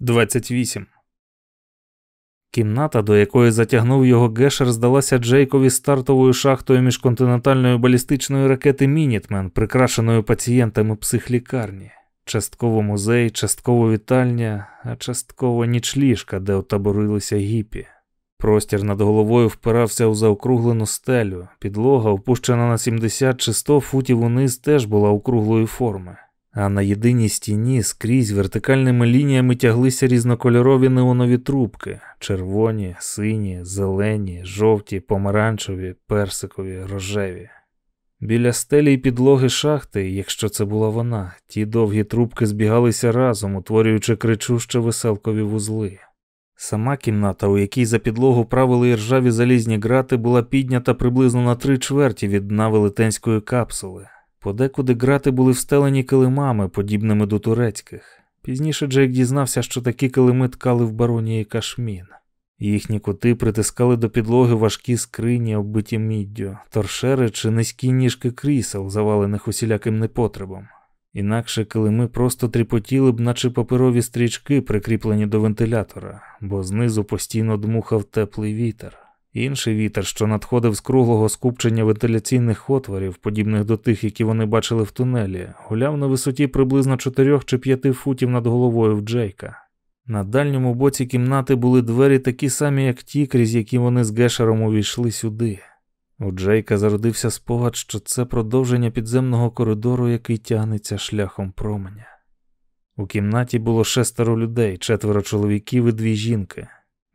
28. Кімната, до якої затягнув його Гешер, здалася Джейкові стартовою шахтою міжконтинентальної балістичної ракети Мінітмен, прикрашеною пацієнтами психлікарні. Частково музей, частково вітальня, а частково нічліжка, де отаборилися гіпі. Простір над головою впирався у заокруглену стелю, підлога, опущена на 70 чи 100 футів униз, теж була округлої форми а на єдиній стіні скрізь вертикальними лініями тяглися різнокольорові неонові трубки червоні, сині, зелені, жовті, помаранчеві, персикові, рожеві. Біля стелі й підлоги шахти, якщо це була вона, ті довгі трубки збігалися разом, утворюючи кричуще веселкові вузли. Сама кімната, у якій за підлогу правили ржаві залізні грати, була піднята приблизно на три чверті від дна велетенської капсули. Подекуди грати були встелені килимами, подібними до турецьких. Пізніше Джейк дізнався, що такі килими ткали в баронії кашмін. Їхні коти притискали до підлоги важкі скрині, оббиті міддю, торшери чи низькі ніжки крісел, завалених усіляким непотребом. Інакше килими просто тріпотіли б, наче паперові стрічки, прикріплені до вентилятора, бо знизу постійно дмухав теплий вітер. Інший вітер, що надходив з круглого скупчення вентиляційних отворів, подібних до тих, які вони бачили в тунелі, гуляв на висоті приблизно 4 чи 5 футів над головою в Джейка. На дальньому боці кімнати були двері такі самі, як ті, крізь які вони з Гешером увійшли сюди. У Джейка зародився спогад, що це продовження підземного коридору, який тягнеться шляхом променя. У кімнаті було шестеро людей, четверо чоловіків і дві жінки.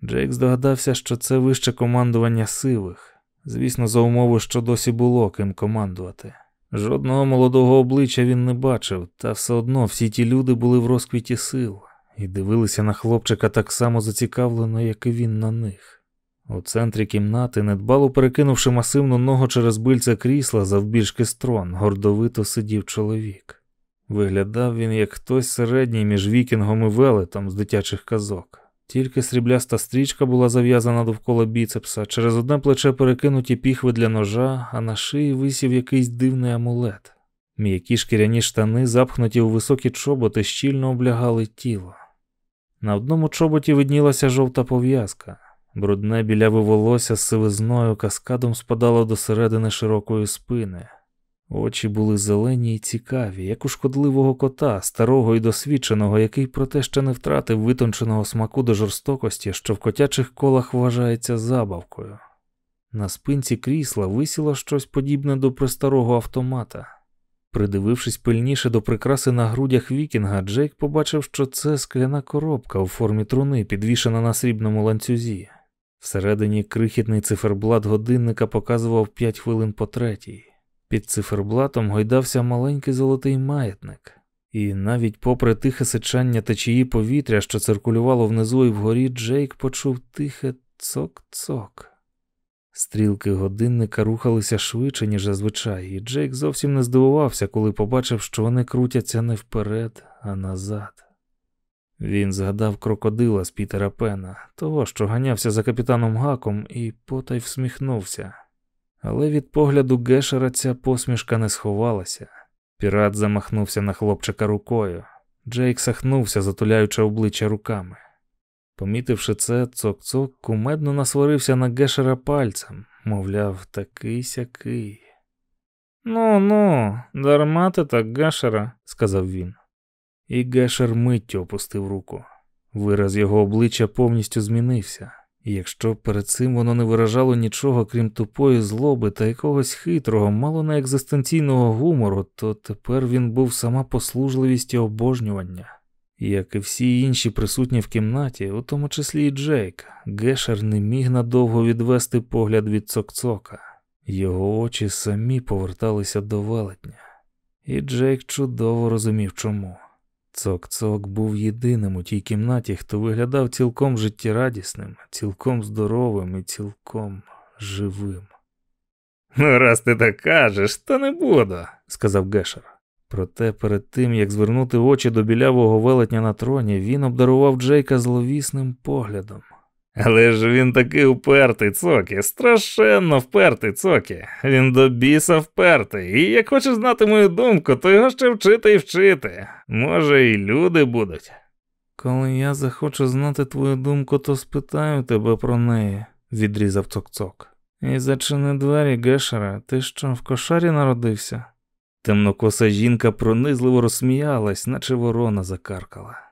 Джейк здогадався, що це вище командування сивих, звісно, за умови, що досі було ким командувати. Жодного молодого обличчя він не бачив, та все одно всі ті люди були в розквіті сил і дивилися на хлопчика так само зацікавлено, як і він на них. У центрі кімнати, недбало перекинувши масивну ногу через бильце крісла завбільшки строн, гордовито сидів чоловік. Виглядав він як хтось середній між вікінгом і велетом з дитячих казок. Тільки срібляста стрічка була зав'язана довкола біцепса, через одне плече перекинуті піхви для ножа, а на шиї висів якийсь дивний амулет. М'які шкіряні штани, запхнуті у високі чоботи, щільно облягали тіло. На одному чоботі виднілася жовта пов'язка, брудне біляве волосся з сивизною каскадом спадало до середини широкої спини. Очі були зелені й цікаві, як у шкодливого кота, старого і досвідченого, який проте ще не втратив витонченого смаку до жорстокості, що в котячих колах вважається забавкою. На спинці крісла висіло щось подібне до престарого автомата. Придивившись пильніше до прикраси на грудях Вікінга, Джейк побачив, що це скляна коробка у формі труни, підвішена на срібному ланцюзі. Всередині крихітний циферблат годинника показував 5 хвилин по третій. Під циферблатом гойдався маленький золотий маятник, і навіть попри тихе сичання течії повітря, що циркулювало внизу і вгорі, Джейк почув тихе цок-цок. Стрілки годинника рухалися швидше, ніж зазвичай, і Джейк зовсім не здивувався, коли побачив, що вони крутяться не вперед, а назад. Він згадав крокодила з Пітера Пена, того, що ганявся за капітаном Гаком, і потай всміхнувся. Але від погляду Гешера ця посмішка не сховалася. Пірат замахнувся на хлопчика рукою. Джейк сахнувся, затуляючи обличчя руками. Помітивши це, цок-цок кумедно насварився на Гешера пальцем, мовляв, такий сякий. Ну, ну, дарма ти так, Гешера, сказав він. І Гешер миттю опустив руку. Вираз його обличчя повністю змінився. Якщо перед цим воно не виражало нічого, крім тупої злоби та якогось хитрого, мало не екзистенційного гумору, то тепер він був сама послужливість і обожнювання. Як і всі інші присутні в кімнаті, у тому числі і Джейк, Гешер не міг надовго відвести погляд від цокцока. Його очі самі поверталися до велетня, і Джейк чудово розумів чому. Цок-цок був єдиним у тій кімнаті, хто виглядав цілком життєрадісним, цілком здоровим і цілком живим. Ну, раз ти так кажеш, то не буду, сказав Гешер. Проте перед тим, як звернути очі до білявого велетня на троні, він обдарував Джейка зловісним поглядом. Але ж він такий упертий, Цокі, страшенно впертий, Цокі. Він до біса впертий. І як хочеш знати мою думку, то його ще вчити і вчити. Може, і люди будуть. Коли я захочу знати твою думку, то спитаю тебе про неї, відрізав цок-цок. І зачини двері, Гешера, ти що, в кошарі народився? Темнокоса жінка пронизливо розсміялась, наче ворона закаркала.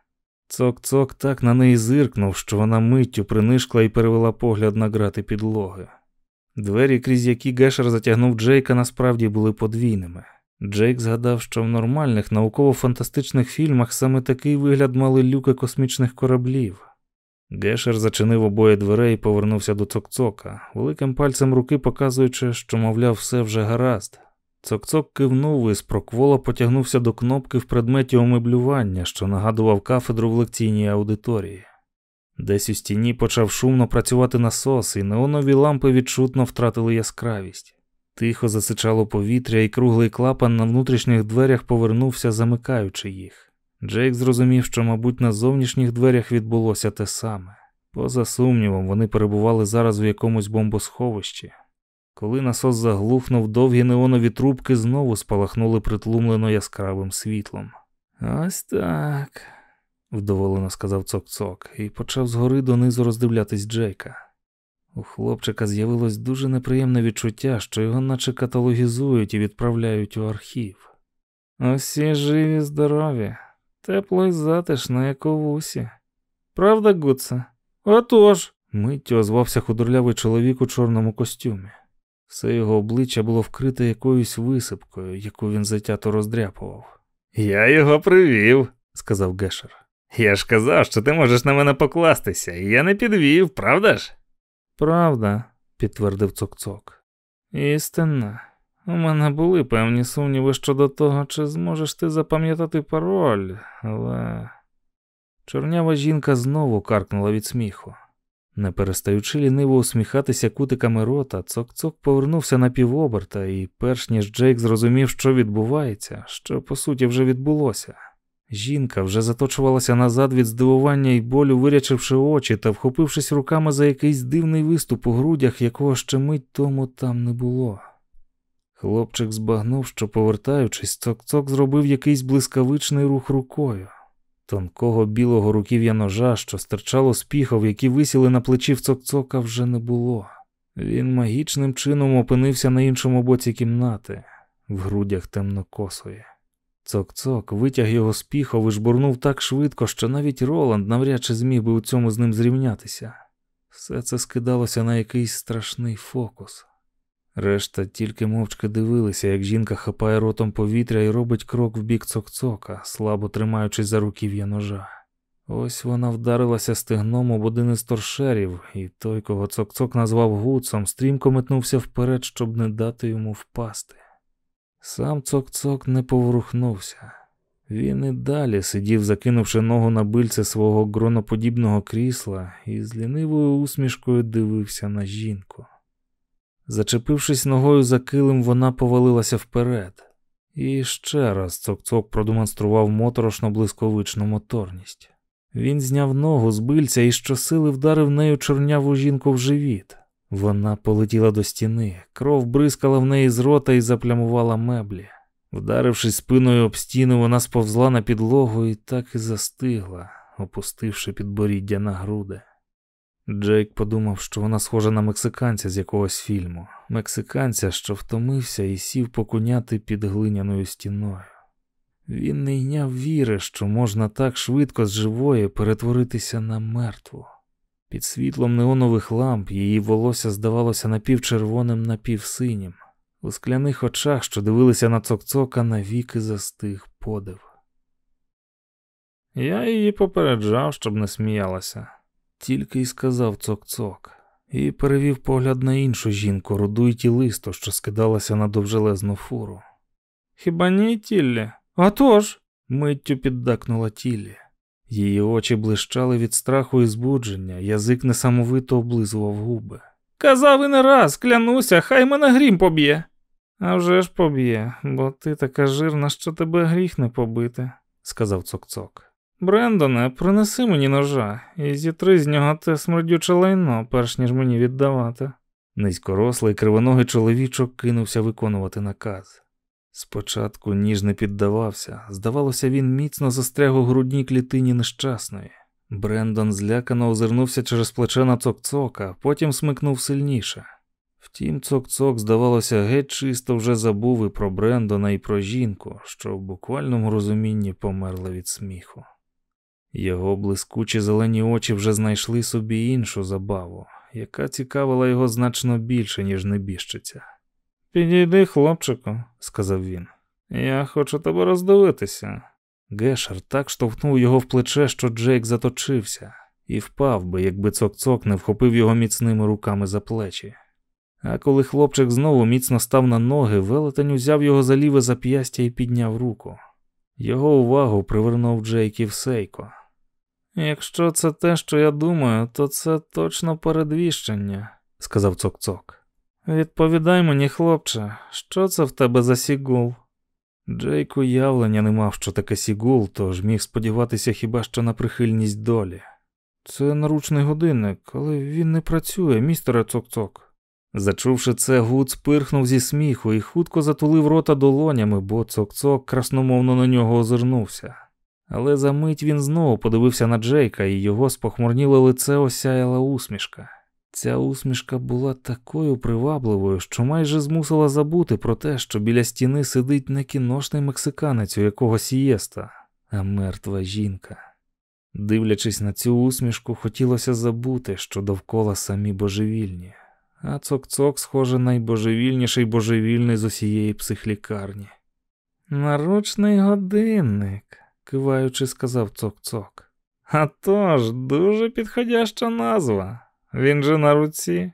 Цок-цок так на неї зиркнув, що вона миттю принишкла і перевела погляд на грати підлоги. Двері, крізь які Гешер затягнув Джейка, насправді були подвійними. Джейк згадав, що в нормальних науково-фантастичних фільмах саме такий вигляд мали люки космічних кораблів. Гешер зачинив обоє дверей і повернувся до цокцока, великим пальцем руки показуючи, що, мовляв, все вже гаразд. Цокцок кивнув і з проквола потягнувся до кнопки в предметі омеблювання, що нагадував кафедру в лекційній аудиторії. Десь у стіні почав шумно працювати насос, і неонові лампи відчутно втратили яскравість. Тихо засичало повітря, і круглий клапан на внутрішніх дверях повернувся, замикаючи їх. Джейк зрозумів, що, мабуть, на зовнішніх дверях відбулося те саме. Поза сумнівом, вони перебували зараз в якомусь бомбосховищі. Коли насос заглухнув, довгі неонові трубки знову спалахнули притлумлено яскравим світлом. Ось так, вдоволено сказав цок-цок, і почав згори донизу роздивлятись Джейка. У хлопчика з'явилось дуже неприємне відчуття, що його наче каталогізують і відправляють у архів. Усі живі, здорові, тепло й затишно, як у вусі. Правда, Гуце? Отож. Миттю озвався худорлявий чоловік у чорному костюмі. Все його обличчя було вкрите якоюсь висипкою, яку він затято роздряпував. Я його привів, сказав Гешер. Я ж казав, що ти можеш на мене покластися, і я не підвів, правда ж? Правда, підтвердив цок-цок. Істинна. У мене були певні сумніви щодо того, чи зможеш ти запам'ятати пароль, але. Чорнява жінка знову каркнула від сміху. Не перестаючи ліниво усміхатися кутиками рота, цок-цок повернувся на півоберта, і, перш ніж Джейк зрозумів, що відбувається, що по суті вже відбулося. Жінка вже заточувалася назад від здивування і болю, вирячивши очі та вхопившись руками за якийсь дивний виступ у грудях, якого ще мить тому там не було. Хлопчик збагнув, що, повертаючись, цок-цок зробив якийсь блискавичний рух рукою. Тонкого білого руків'я ножа, що стирчало з піхов, які висіли на плечі в цок-цока, вже не було. Він магічним чином опинився на іншому боці кімнати, в грудях темнокосої. Цок-цок витяг його з піхов і жбурнув так швидко, що навіть Роланд навряд чи зміг би у цьому з ним зрівнятися. Все це скидалося на якийсь страшний фокус. Решта тільки мовчки дивилися, як жінка хапає ротом повітря і робить крок в бік цок-цока, слабо тримаючись за руків'я ножа. Ось вона вдарилася стегном об один із торшерів, і той, кого цок-цок назвав гуцом, стрімко метнувся вперед, щоб не дати йому впасти. Сам цок-цок не поворухнувся. Він і далі сидів, закинувши ногу на бильце свого гроноподібного крісла, і з лінивою усмішкою дивився на жінку. Зачепившись ногою за килим, вона повалилася вперед. І ще раз цок-цок продемонстрував моторошно блисковичну моторність. Він зняв ногу з бильця і щосили вдарив нею чорняву жінку в живіт. Вона полетіла до стіни, кров бризкала в неї з рота і заплямувала меблі. Вдарившись спиною об стіну, вона сповзла на підлогу і так і застигла, опустивши підборіддя на груди. Джейк подумав, що вона схожа на мексиканця з якогось фільму, мексиканця, що втомився і сів покуняти під глиняною стіною. Він не йняв віри, що можна так швидко з живої перетворитися на мертву. Під світлом неонових ламп її волосся здавалося напівчервоним, напівсинім. У скляних очах, що дивилися на цокцока, навіки застиг подив. Я її попереджав, щоб не сміялася тільки й сказав цок-цок, і перевів погляд на іншу жінку, руду й тілисто, що скидалася на довжелезну фуру. Хіба ні, Тіллі? «А тож!» – миттю піддакнула Тіллі. Її очі блищали від страху і збудження, язик несамовито облизував губи. Казав і не раз, клянуся, хай мене грім поб'є. «А вже ж поб'є, бо ти така жирна, що тебе гріх не побити, сказав цок-цок. Брендоне, принеси мені ножа і зітри з нього те смердюче лайно, перш ніж мені віддавати. Низькорослий кривоногий чоловічок кинувся виконувати наказ. Спочатку ніж не піддавався, здавалося, він міцно застряг у грудній клітині нещасної. Брендон злякано озирнувся через плече на цок-цока, потім смикнув сильніше. Втім, цок-цок, здавалося, геть чисто вже забув і про Брендона, і про жінку, що в буквальному розумінні померла від сміху. Його блискучі зелені очі вже знайшли собі іншу забаву, яка цікавила його значно більше, ніж небіжчиця. Підійди, хлопчику, сказав він. Я хочу тебе роздивитися. Гешер так штовхнув його в плече, що Джейк заточився, і впав би, якби цок-цок не вхопив його міцними руками за плечі. А коли хлопчик знову міцно став на ноги, велетень узяв його за ліве зап'ястя і підняв руку. Його увагу привернув Джейків Сейко. Якщо це те, що я думаю, то це точно передвіщення, сказав цок-цок. Відповідай мені, хлопче, що це в тебе за сігул? Джейк уявлення не мав, що таке сігул, тож міг сподіватися хіба що на прихильність долі. Це наручний годинник, але він не працює, містере цок-цок. Зачувши це, Гуд спирхнув зі сміху і хутко затулив рота долонями, бо цок-цок красномовно на нього озирнувся. Але за мить він знову подивився на Джейка, і його спохмурніле лице осяяла усмішка. Ця усмішка була такою привабливою, що майже змусила забути про те, що біля стіни сидить не кіношний мексиканець у якого сієста, а мертва жінка. Дивлячись на цю усмішку, хотілося забути, що довкола самі божевільні, а цок-цок, схоже, найбожевільніший божевільний з усієї психлікарні. Наручний годинник, киваючи, сказав цок-цок. «А тож, дуже підходяща назва. Він же на руці.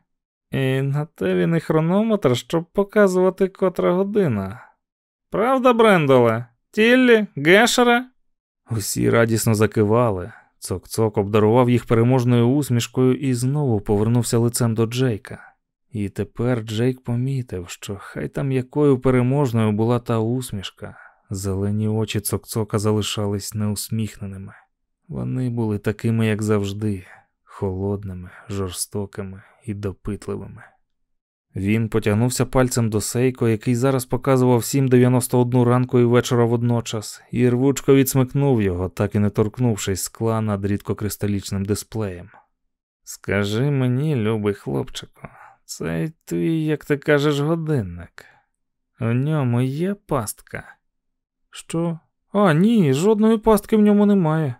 І на те він і хронометр, щоб показувати котра година. Правда, Брендоле? Тіллі, Гешере? Усі радісно закивали. Цок-цок обдарував їх переможною усмішкою і знову повернувся лицем до Джейка. І тепер Джейк помітив, що хай там якою переможною була та усмішка, зелені очі цок-цока залишались неусміхненими. Вони були такими, як завжди, холодними, жорстокими і допитливими. Він потягнувся пальцем до Сейко, який зараз показував 7.91 ранку і вечора водночас, і рвучко відсмикнув його, так і не торкнувшись скла над рідкокристалічним дисплеєм. Скажи мені, любий хлопчику, цей твій, як ти кажеш, годинник. У ньому є пастка. Що? А, ні, жодної пастки в ньому немає.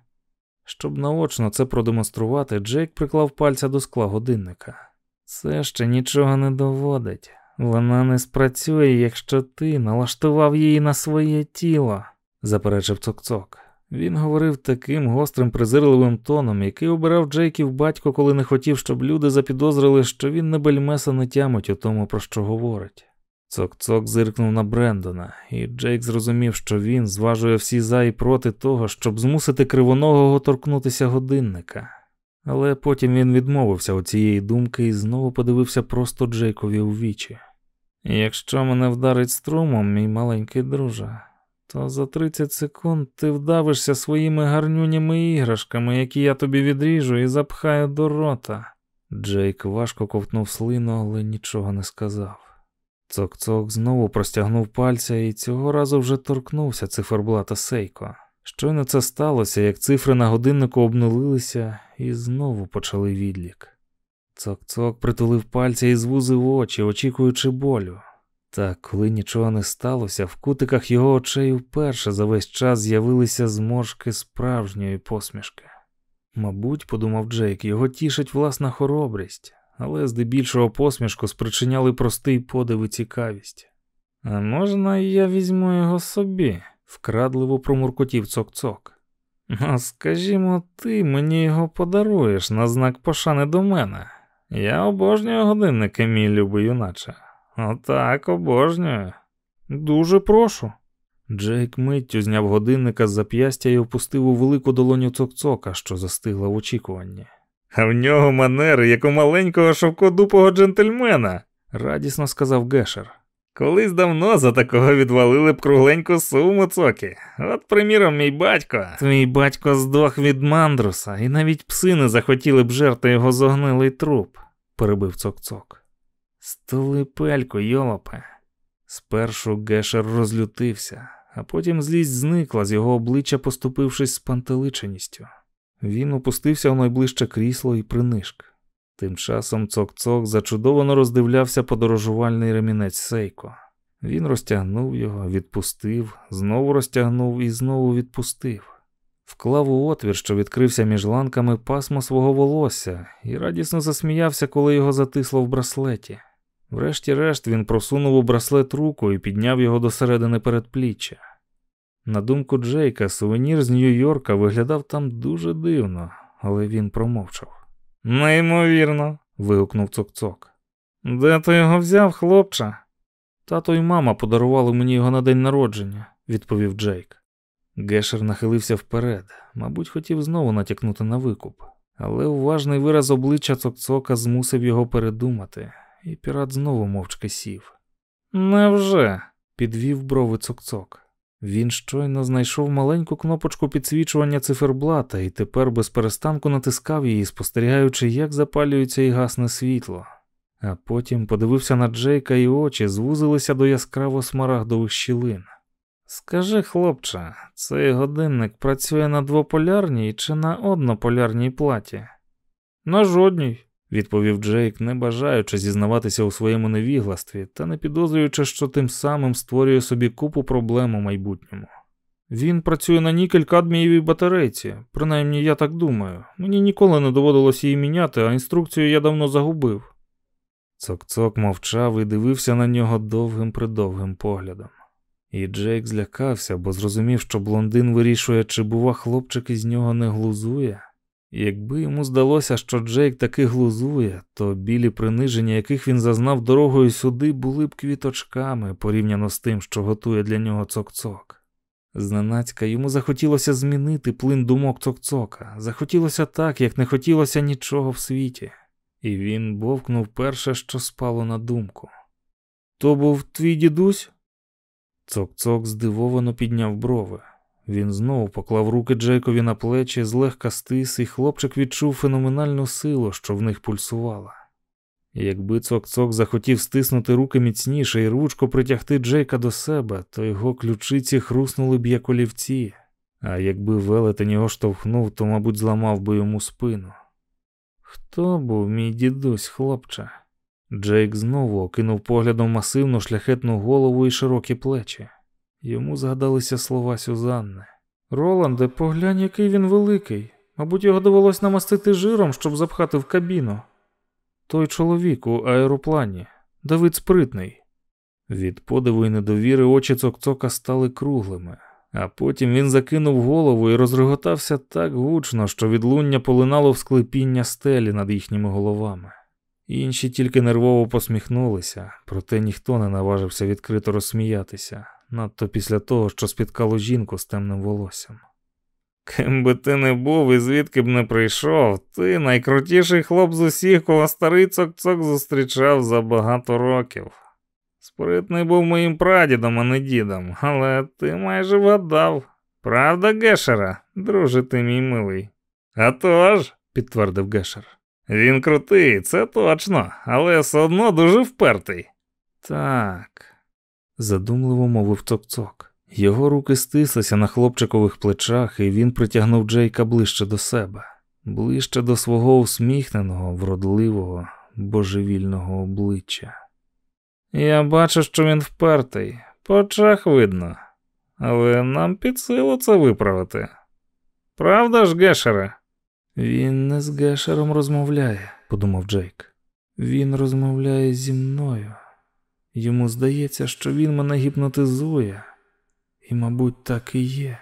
Щоб наочно це продемонструвати, Джейк приклав пальця до скла годинника. Це ще нічого не доводить. Вона не спрацює, якщо ти налаштував її на своє тіло, заперечив цок-цок. Він говорив таким гострим, презирливим тоном, який обирав Джейків батько, коли не хотів, щоб люди запідозрили, що він не бельмеса не тямить у тому, про що говорить. Цок-цок зиркнув на Брендона, і Джейк зрозумів, що він зважує всі за і проти того, щоб змусити кривоногого торкнутися годинника. Але потім він відмовився у цієї думки і знову подивився просто Джейкові у вічі. Якщо мене вдарить струмом, мій маленький друже, то за 30 секунд ти вдавишся своїми гарнюнями іграшками, які я тобі відріжу і запхаю до рота. Джейк важко ковтнув слину, але нічого не сказав. Цок-цок знову простягнув пальця і цього разу вже торкнувся циферблата Сейко. Щойно це сталося, як цифри на годиннику обнулилися і знову почали відлік. Цок-цок притулив пальця і звузив очі, очікуючи болю. Та коли нічого не сталося, в кутиках його очей вперше за весь час з'явилися зморшки справжньої посмішки. Мабуть, подумав Джейк, його тішить власна хоробрість, але здебільшого посмішку спричиняли простий подив і цікавість. А можна я візьму його собі? вкрадливо промуркотів цок-цок. Ну, скажімо, ти мені його подаруєш на знак пошани до мене. Я обожнюю годинники, мій любий юначе. Отак, обожнюю. Дуже прошу. Джейк миттю зняв годинника з зап'ястя і опустив у велику долоню цок-цока, що застигла в очікуванні. А в нього манери, як у маленького шовкодупого джентльмена, радісно сказав Гешер. Колись давно за такого відвалили б кругленьку суму цокі. От, приміром, мій батько. Твій батько здох від мандруса, і навіть пси не захотіли б жерти його зогнилий труп, перебив цок-цок. Столипельку, йолопе. Спершу Гешер розлютився, а потім злість зникла з його обличчя, поступившись з пантеличеністю. Він опустився в найближче крісло і принишк. Тим часом цок-цок зачудовано роздивлявся подорожувальний ремінець Сейко. Він розтягнув його, відпустив, знову розтягнув і знову відпустив. Вклав у отвір, що відкрився між ланками пасмо свого волосся, і радісно засміявся, коли його затисло в браслеті. Врешті-решт він просунув у браслет руку і підняв його до середини передпліччя. На думку Джейка, сувенір з Нью-Йорка виглядав там дуже дивно, але він промовчав. Неймовірно. вигукнув цок-цок. Де ти його взяв, хлопче? Тато і мама подарували мені його на день народження, відповів Джейк. Гешер нахилився вперед, мабуть, хотів знову натякнути на викуп, але уважний вираз обличчя цокцока змусив його передумати, і пірат знову мовчки сів. Невже? підвів брови цокцок. Він щойно знайшов маленьку кнопочку підсвічування циферблата і тепер без перестанку натискав її, спостерігаючи, як запалюється і гасне світло. А потім подивився на Джейка і очі звузилися до яскраво смарагдових щілин. Скажи, хлопче, цей годинник працює на двополярній чи на однополярній платі? На жодній, відповів Джейк, не бажаючи зізнаватися у своєму невігластві та не підозрюючи, що тим самим створює собі купу проблем у майбутньому. Він працює на нікель кадмієвій батарейці, принаймні я так думаю. Мені ніколи не доводилось її міняти, а інструкцію я давно загубив. Цок-цок мовчав і дивився на нього довгим придовгим поглядом. І Джейк злякався, бо зрозумів, що блондин вирішує, чи, бува, хлопчик із нього не глузує. Якби йому здалося, що Джейк таки глузує, то білі приниження, яких він зазнав дорогою сюди, були б квіточками порівняно з тим, що готує для нього цок-цок. Зненацька йому захотілося змінити плин думок цок-цока, захотілося так, як не хотілося нічого в світі, і він бовкнув перше, що спало на думку. То був твій дідусь? Цок-цок здивовано підняв брови. Він знову поклав руки Джейкові на плечі, злегка стис, і хлопчик відчув феноменальну силу, що в них пульсувала. Якби цок-цок захотів стиснути руки міцніше і ручко притягти Джейка до себе, то його ключиці хруснули б як олівці, а якби велетень його штовхнув, то, мабуть, зламав би йому спину. Хто був мій дідусь, хлопче? Джейк знову окинув поглядом масивну шляхетну голову і широкі плечі. Йому згадалися слова Сюзанни. Роланде, поглянь, який він великий. Мабуть, його довелось намастити жиром, щоб запхати в кабіну. Той чоловік у аероплані, Давид спритний. Від подиву і недовіри очі цокцока стали круглими, а потім він закинув голову і розреготався так гучно, що відлуння полинало в склепіння стелі над їхніми головами. Інші тільки нервово посміхнулися, проте ніхто не наважився відкрито розсміятися, надто після того, що спіткало жінку з темним волоссям. Ким би ти не був і звідки б не прийшов, ти найкрутіший хлоп з усіх, кого старий цок-цок зустрічав за багато років. Спритний був моїм прадідом, а не дідом, але ти майже вгадав. Правда, Гешера, друже ти мій милий? «А тож», – підтвердив Гешер. Він крутий, це точно, але все одно дуже впертий. Так, задумливо мовив цок-цок. Його руки стислися на хлопчикових плечах, і він притягнув Джейка ближче до себе, ближче до свого усміхненого, вродливого, божевільного обличчя. Я бачу, що він впертий, по очах видно, але нам під силу це виправити. Правда ж, Гешере? Він не з Гешером розмовляє, подумав Джейк. Він розмовляє зі мною. Йому здається, що він мене гіпнотизує, і, мабуть, так і є.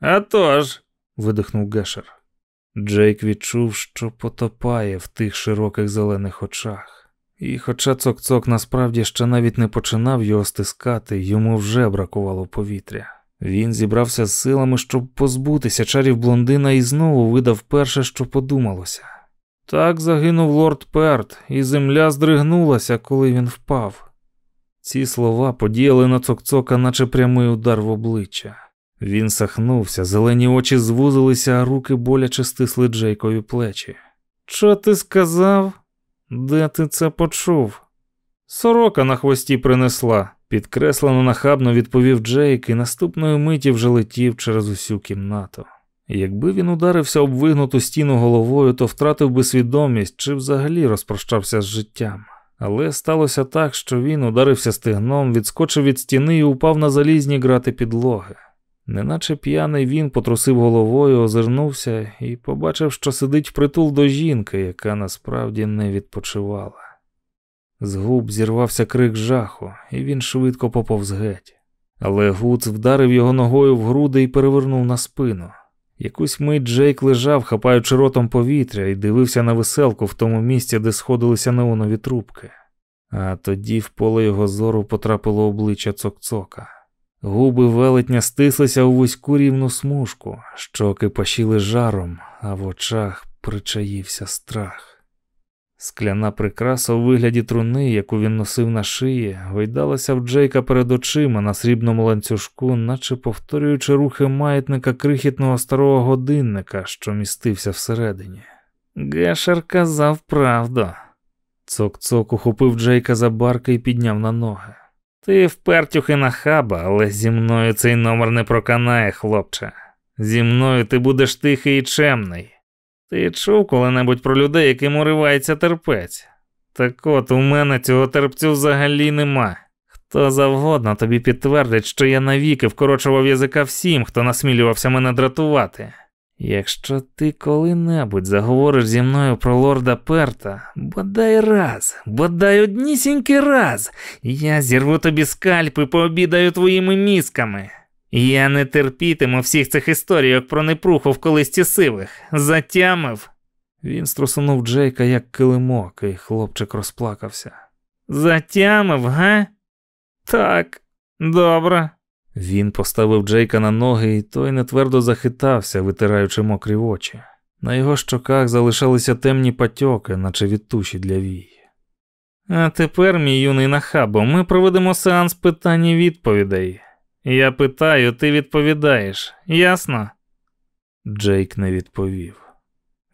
«А тож!» – видихнув Гешер. Джейк відчув, що потопає в тих широких зелених очах. І, хоча цок-цок насправді ще навіть не починав його стискати, йому вже бракувало повітря. Він зібрався з силами, щоб позбутися чарів блондина і знову видав перше, що подумалося. Так загинув лорд Перт, і земля здригнулася, коли він впав. Ці слова подіяли на цокцока, наче прямий удар в обличчя. Він сахнувся, зелені очі звузилися, а руки боляче стисли Джейкові плечі. Що ти сказав? Де ти це почув? Сорока на хвості принесла. Підкреслено нахабно відповів Джейк і наступної миті вже летів через усю кімнату. Якби він ударився об вигнуту стіну головою, то втратив би свідомість чи взагалі розпрощався з життям. Але сталося так, що він ударився стегном, відскочив від стіни і упав на залізні грати підлоги. Неначе п'яний він потрусив головою, озирнувся і побачив, що сидить впритул до жінки, яка насправді не відпочивала. З губ зірвався крик жаху, і він швидко поповз геть. Але Гуц вдарив його ногою в груди і перевернув на спину. Якусь мить Джейк лежав, хапаючи ротом повітря, і дивився на веселку в тому місці, де сходилися неонові трубки. А тоді в поле його зору потрапило обличчя цокцока. Губи велетня стислися у вузьку рівну смужку, щоки пашіли жаром, а в очах причаївся страх. Скляна прикраса у вигляді труни, яку він носив на шиї, гойдалася в Джейка перед очима на срібному ланцюжку, наче повторюючи рухи маятника крихітного старого годинника, що містився всередині. Гешер казав правду. Цок-цок ухопив Джейка за барки і підняв на ноги. Ти впертюхи на хаба, але зі мною цей номер не проканає, хлопче. Зі мною ти будеш тихий і чемний. Ти чув коли-небудь про людей, яким уривається терпець? Так от у мене цього терпцю взагалі нема. Хто завгодно тобі підтвердить, що я навіки вкорочував язика всім, хто насмілювався мене дратувати. Якщо ти коли-небудь заговориш зі мною про лорда Перта, бодай раз, бодай однісінький раз, я зірву тобі скальп і пообідаю твоїми мізками. Я не терпітиму всіх цих історійок про непруху в колисті сивих. Затямив. Він струсунув Джейка як килимок, і хлопчик розплакався. Затямив, га? Так, добре. Він поставив Джейка на ноги, і той нетвердо захитався, витираючи мокрі очі. На його щоках залишалися темні патьоки, наче від туші для вій. А тепер, мій юний нахабо, ми проведемо сеанс питань і відповідей. Я питаю, ти відповідаєш, ясно? Джейк не відповів.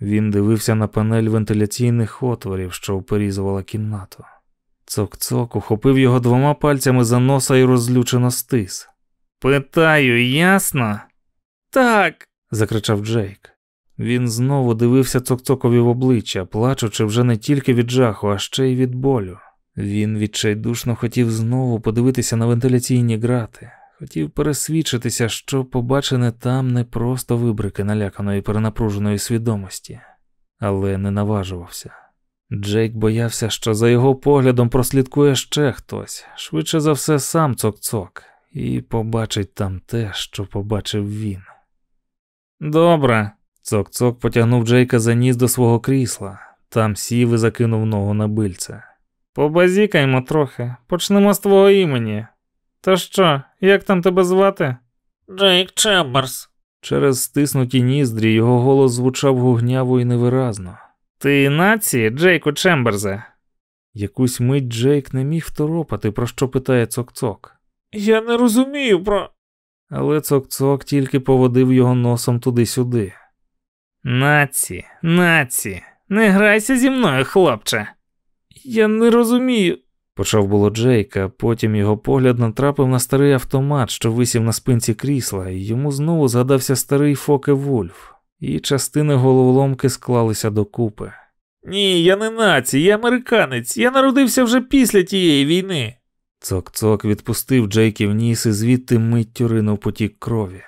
Він дивився на панель вентиляційних отворів, що оперізувала кімнату. Цок-цок ухопив його двома пальцями за носа і розлючено стис. Питаю, ясно? Так, закричав Джейк. Він знову дивився цокцокові в обличчя, плачучи вже не тільки від жаху, а ще й від болю. Він відчайдушно хотів знову подивитися на вентиляційні грати. Хотів пересвідчитися, що побачене там не просто вибрики наляканої перенапруженої свідомості, але не наважувався. Джейк боявся, що за його поглядом прослідкує ще хтось, швидше за все, сам цок-цок, і побачить там те, що побачив він. Добре, цок-цок потягнув Джейка за ніс до свого крісла, там сів і закинув ногу на бильце. Побазікаймо трохи, почнемо з твого імені. Та що, як там тебе звати? Джейк Чемберс. Через стиснуті ніздрі його голос звучав гугняво і невиразно. Ти нації, Джейку Чемберзе? Якусь мить Джейк не міг второпати, про що питає цок-цок. Я не розумію про. Але цок-цок тільки поводив його носом туди-сюди. Наці, наці, не грайся зі мною, хлопче. Я не розумію. Почав було Джейк, а потім його погляд натрапив на старий автомат, що висів на спинці крісла, і йому знову згадався старий Фоке Вульф, і частини головоломки склалися докупи. Ні, я не націй, я американець, я народився вже після тієї війни. Цок-цок відпустив Джейків ніс і звідти миттю ринув потік крові.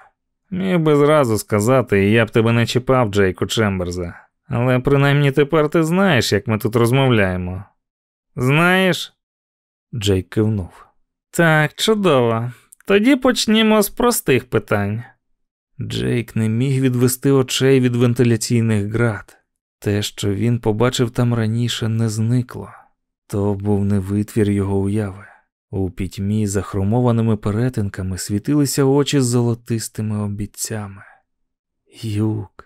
Міг би зразу сказати, я б тебе не чіпав, Джейку Чемберза, але принаймні тепер ти знаєш, як ми тут розмовляємо. Знаєш? Джейк кивнув. Так, чудово. Тоді почнімо з простих питань. Джейк не міг відвести очей від вентиляційних град. Те, що він побачив там раніше, не зникло. То був не витвір його уяви. У пітьмі за хромованими перетинками світилися очі з золотистими обіцями. Юк.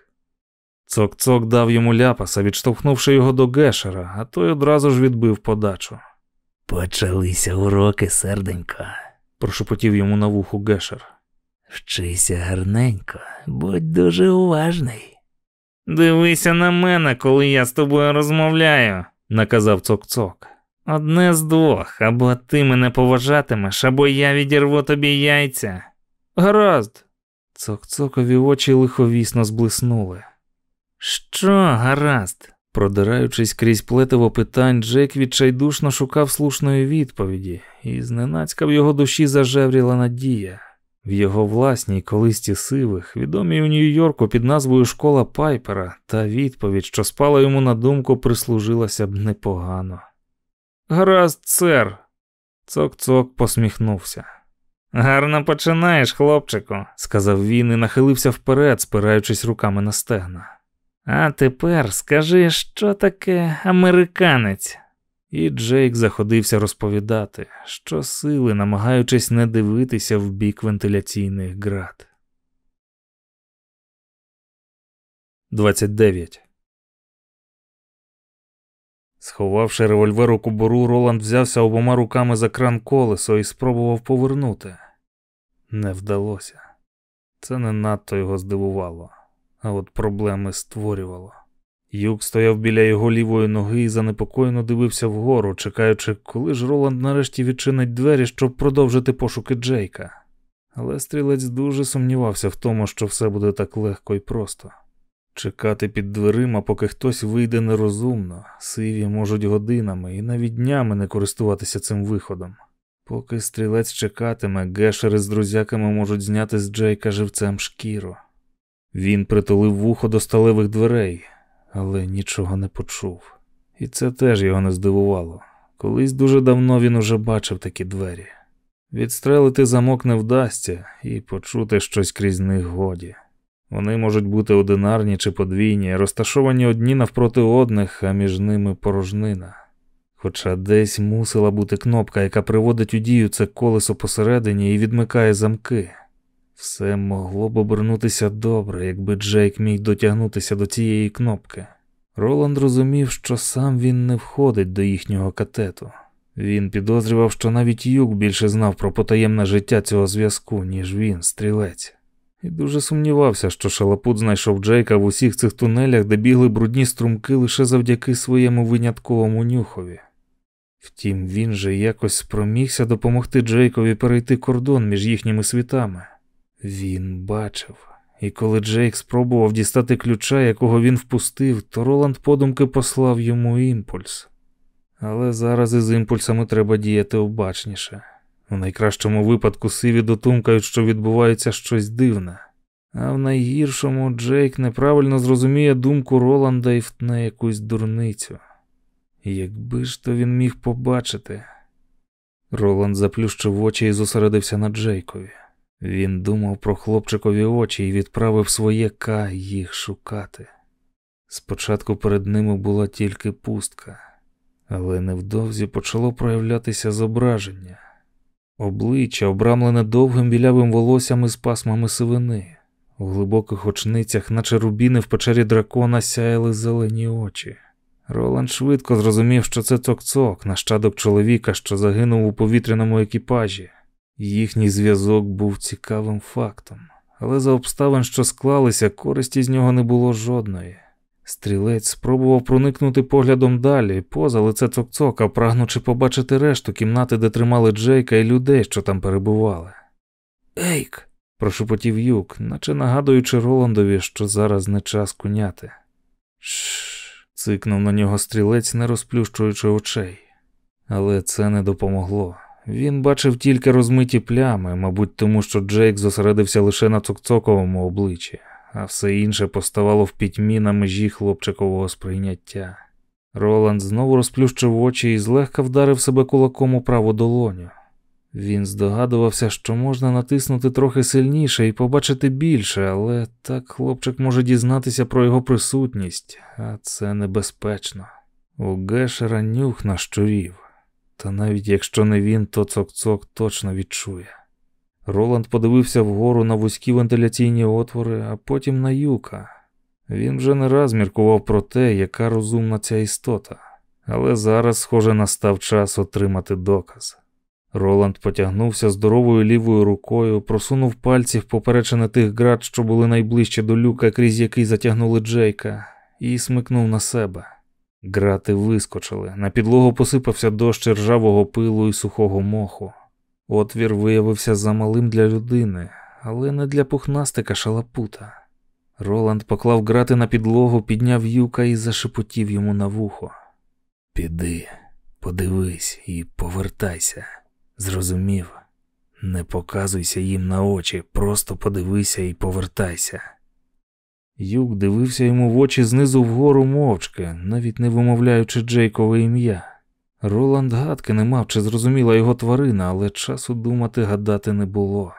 Цок-цок дав йому ляпаса, відштовхнувши його до гешера, а той одразу ж відбив подачу. Почалися уроки, серденько, прошепотів йому на вуху Гешер. Вчися гарненько, будь дуже уважний. Дивися на мене, коли я з тобою розмовляю, наказав цок-цок. Одне з двох, або ти мене поважатимеш, або я відірву тобі яйця. Гаразд. Цокцокові очі лиховісно зблиснули. Що, гаразд? Продираючись крізь плетиво питань, Джек відчайдушно шукав слушної відповіді, і зненацька в його душі зажевріла надія. В його власній колисті сивих, відомій у Нью-Йорку під назвою Школа Пайпера, та відповідь, що спала йому на думку, прислужилася б непогано. Гаразд, сер. Цок-цок посміхнувся. Гарно починаєш, хлопчику, сказав він і нахилився вперед, спираючись руками на стегна. А тепер скажи, що таке американець? І Джейк заходився розповідати, що сили, намагаючись не дивитися в бік вентиляційних град. 29. Сховавши револьвер у кобуру, Роланд взявся обома руками за кран колесо і спробував повернути. Не вдалося. Це не надто його здивувало а от проблеми створювало. Юк стояв біля його лівої ноги і занепокоєно дивився вгору, чекаючи, коли ж Роланд нарешті відчинить двері, щоб продовжити пошуки Джейка. Але стрілець дуже сумнівався в тому, що все буде так легко і просто. Чекати під дверима, поки хтось вийде нерозумно, сиві можуть годинами і навіть днями не користуватися цим виходом. Поки стрілець чекатиме, гешери з друзяками можуть зняти з Джейка живцем шкіру. Він притулив вухо до сталевих дверей, але нічого не почув. І це теж його не здивувало. Колись дуже давно він уже бачив такі двері. Відстрелити замок не вдасться і почути щось крізь них годі. Вони можуть бути одинарні чи подвійні, розташовані одні навпроти одних, а між ними порожнина. Хоча десь мусила бути кнопка, яка приводить у дію це колесо посередині і відмикає замки. Все могло б обернутися добре, якби Джейк міг дотягнутися до цієї кнопки. Роланд розумів, що сам він не входить до їхнього катету. Він підозрював, що навіть юк більше знав про потаємне життя цього зв'язку, ніж він, стрілець, і дуже сумнівався, що шалапут знайшов Джейка в усіх цих тунелях, де бігли брудні струмки лише завдяки своєму винятковому нюхові. Втім, він же якось спромігся допомогти Джейкові перейти кордон між їхніми світами. Він бачив, і коли Джейк спробував дістати ключа, якого він впустив, то Роланд подумки послав йому імпульс. Але зараз із імпульсами треба діяти обачніше. У найкращому випадку сиві дотумкають, що відбувається щось дивне, а в найгіршому Джейк неправильно зрозуміє думку Роланда і втне якусь дурницю. Якби ж то він міг побачити. Роланд заплющив очі і зосередився на Джейкові. Він думав про хлопчикові очі і відправив своє К їх шукати. Спочатку перед ними була тільки пустка, але невдовзі почало проявлятися зображення, обличчя, обрамлене довгим білявим волоссям із пасмами сивини, у глибоких очницях, наче рубіни в печері дракона, сяяли зелені очі. Роланд швидко зрозумів, що це цок-цок, нащадок чоловіка, що загинув у повітряному екіпажі. Їхній зв'язок був цікавим фактом, але за обставин, що склалися, користі з нього не було жодної. Стрілець спробував проникнути поглядом далі, поза лице цокцока, прагнучи побачити решту кімнати, де тримали Джейка і людей, що там перебували. Ейк, прошепотів юк, наче нагадуючи Роландові, що зараз не час куняти. Шш, цикнув на нього стрілець, не розплющуючи очей. Але це не допомогло. Він бачив тільки розмиті плями, мабуть, тому що Джейк зосередився лише на цокцоковому обличчі, а все інше поставало в пітьмі на межі хлопчикового сприйняття. Роланд знову розплющив очі і злегка вдарив себе кулаком у праву долоню. Він здогадувався, що можна натиснути трохи сильніше і побачити більше, але так хлопчик може дізнатися про його присутність, а це небезпечно. У Гешера нюх на щурів. Та навіть якщо не він, то цок-цок точно відчує. Роланд подивився вгору на вузькі вентиляційні отвори, а потім на юка. Він вже не раз міркував про те, яка розумна ця істота, але зараз, схоже, настав час отримати доказ. Роланд потягнувся здоровою лівою рукою, просунув пальці в поперечини тих град, що були найближче до люка, крізь який затягнули Джейка, і смикнув на себе. Грати вискочили, на підлогу посипався дощ ржавого пилу і сухого моху. Отвір виявився замалим для людини, але не для пухнастика шалапута. Роланд поклав грати на підлогу, підняв юка і зашепотів йому на вухо. Піди, подивись і повертайся. Зрозумів? Не показуйся їм на очі, просто подивися і повертайся. Юк дивився йому в очі знизу вгору мовчки, навіть не вимовляючи Джейкове ім'я. Роланд гадки не мав, чи зрозуміла його тварина, але часу думати гадати не було.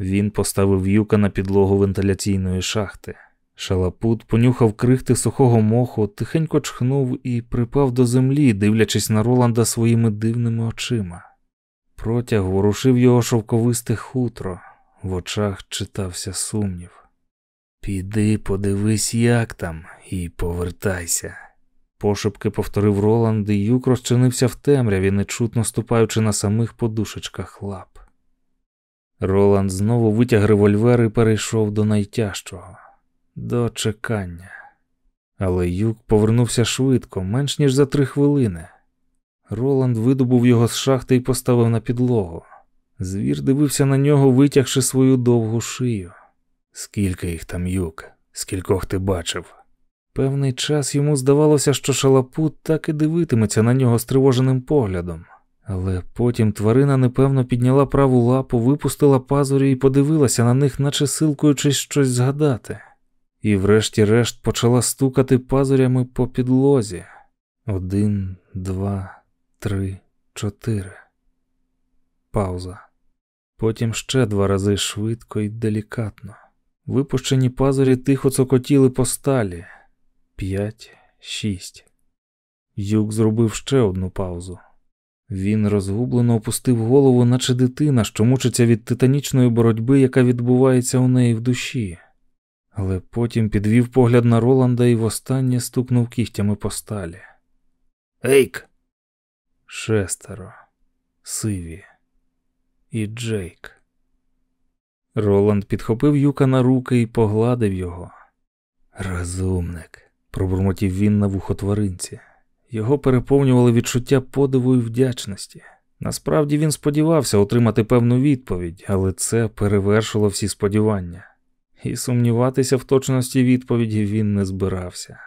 Він поставив юка на підлогу вентиляційної шахти. Шалапут понюхав крихти сухого моху, тихенько чхнув і припав до землі, дивлячись на Роланда своїми дивними очима. Протяг ворушив його шовковисте хутро, в очах читався сумнів. Піди, подивись, як там, і повертайся. Пошепки повторив Роланд, і юк розчинився в темряві, нечутно ступаючи на самих подушечках лап. Роланд знову витяг револьвер і перейшов до найтяжчого до чекання. Але юк повернувся швидко, менш ніж за три хвилини. Роланд видобув його з шахти і поставив на підлогу. Звір дивився на нього, витягши свою довгу шию. Скільки їх там юк, скількох ти бачив? Певний час йому здавалося, що шалапут так і дивитиметься на нього стривоженим поглядом. Але потім тварина непевно підняла праву лапу, випустила пазурі і подивилася на них, наче силкуючись щось згадати. І врешті-решт почала стукати пазурями по підлозі. Один, два, три, чотири. Пауза. Потім ще два рази швидко і делікатно. Випущені пазурі тихо цокотіли по сталі. П'ять, шість. Юк зробив ще одну паузу. Він розгублено опустив голову, наче дитина, що мучиться від титанічної боротьби, яка відбувається у неї в душі. Але потім підвів погляд на Роланда і востаннє стукнув кігтями по сталі. Ейк! Шестеро, Сиві і Джейк. Роланд підхопив юка на руки і погладив його. Розумник, пробурмотів він на вухо тваринці. Його переповнювали відчуття подиву і вдячності. Насправді він сподівався отримати певну відповідь, але це перевершило всі сподівання, і сумніватися в точності відповіді він не збирався.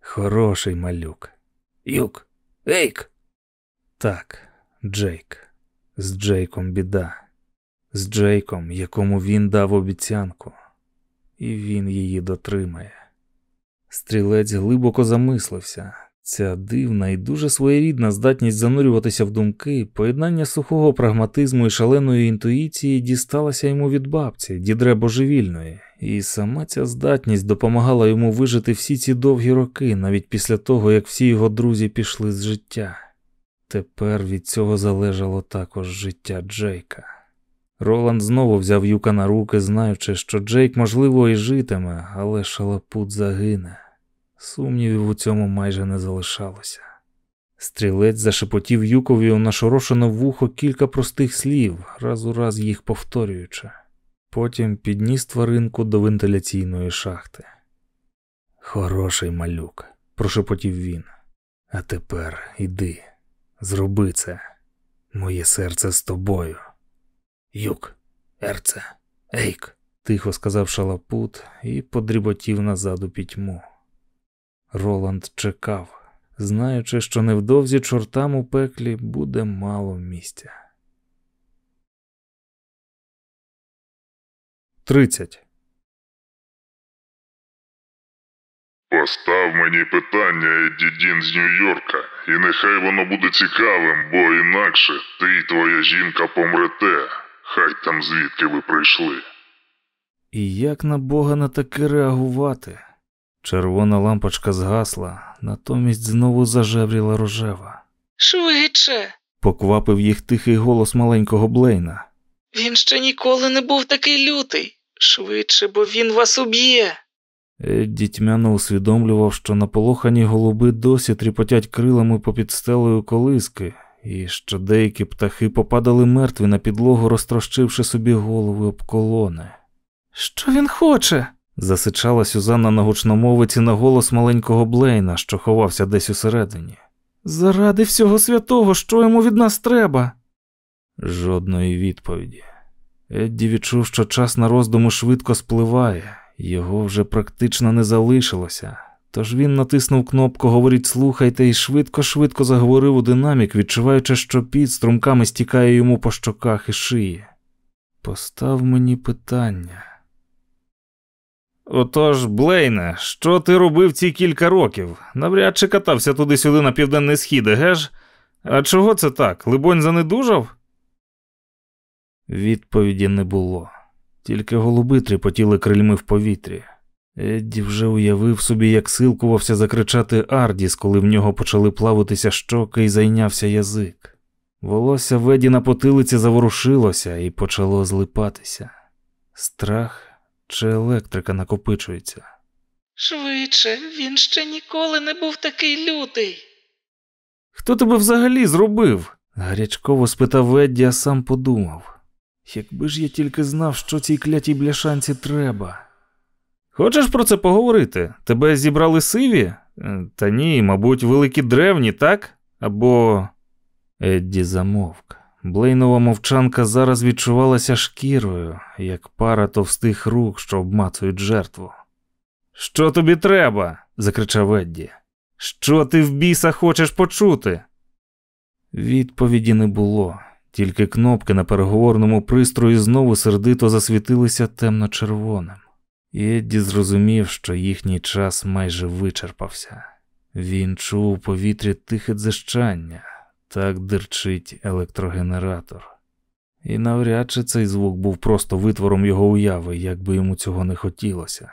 Хороший малюк. Юк, Ейк. Так, Джейк. З Джейком біда. З Джейком, якому він дав обіцянку, і він її дотримає. Стрілець глибоко замислився. Ця дивна і дуже своєрідна здатність занурюватися в думки, поєднання сухого прагматизму і шаленої інтуїції дісталася йому від бабці, дідре божевільної, і сама ця здатність допомагала йому вижити всі ці довгі роки, навіть після того, як всі його друзі пішли з життя. Тепер від цього залежало також життя Джейка. Роланд знову взяв юка на руки, знаючи, що Джейк, можливо, і житиме, але шалапут загине. Сумнівів у цьому майже не залишалося. Стрілець зашепотів юкові у нашорошене вухо кілька простих слів, раз у раз їх повторюючи. Потім підніс тваринку до вентиляційної шахти. Хороший малюк, прошепотів він. А тепер іди, зроби це. Моє серце з тобою. Юк, Ерце, Ейк, тихо сказав шалапут і подріботів назад у пітьму. Роланд чекав, знаючи, що невдовзі чортам у пеклі буде мало місця. 30. Постав мені питання, Едді Дін з Нью-Йорка, і нехай воно буде цікавим, бо інакше ти й твоя жінка помрете, хай там звідки ви прийшли. І як на Бога на таке реагувати? Червона лампочка згасла, натомість знову зажевріла рожева. Швидше. Поквапив їх тихий голос маленького Блейна. Він ще ніколи не був такий лютий. Швидше, бо він вас уб'є. Едді тьмяно усвідомлював, що наполохані голуби досі тріпотять крилами попід стелею колиски, і що деякі птахи попадали мертві на підлогу, розтрощивши собі голови об колони. Що він хоче? Засичала Сюзанна на гучномовиці на голос маленького Блейна, що ховався десь усередині. Заради всього святого, що йому від нас треба? Жодної відповіді. Едді відчув, що час на роздуму швидко спливає, його вже практично не залишилося. Тож він натиснув кнопку Говоріть, слухайте і швидко-швидко заговорив у динамік, відчуваючи, що під струмками стікає йому по щоках і шиї. Постав мені питання. Отож, Блейне, що ти робив ці кілька років? Навряд чи катався туди-сюди на південний схід, геж? А чого це так? Либонь, занедужав? Відповіді не було, тільки голуби тріпотіли крильми в повітрі. Едді вже уявив собі, як силкувався закричати Ардіс, коли в нього почали плавитися щоки і зайнявся язик. Волосся Веді на потилиці заворушилося і почало злипатися. Страх чи електрика накопичується. Швидше, він ще ніколи не був такий лютий. Хто тебе взагалі зробив? гарячково спитав Едді, а сам подумав. Якби ж я тільки знав, що цій клятій бляшанці треба. Хочеш про це поговорити? Тебе зібрали сиві? Е, Та ні, мабуть, великі древні, так? Або. Едді замовк. Блейнова мовчанка зараз відчувалася шкірою, як пара товстих рук, що обмацують жертву. Що тобі треба? закричав Едді. Що ти в біса хочеш почути? Відповіді не було, тільки кнопки на переговорному пристрої знову сердито засвітилися темно-червоним. І Едді зрозумів, що їхній час майже вичерпався. Він чув у повітрі тихе дзищання, так дирчить електрогенератор. І навряд чи цей звук був просто витвором його уяви, як би йому цього не хотілося.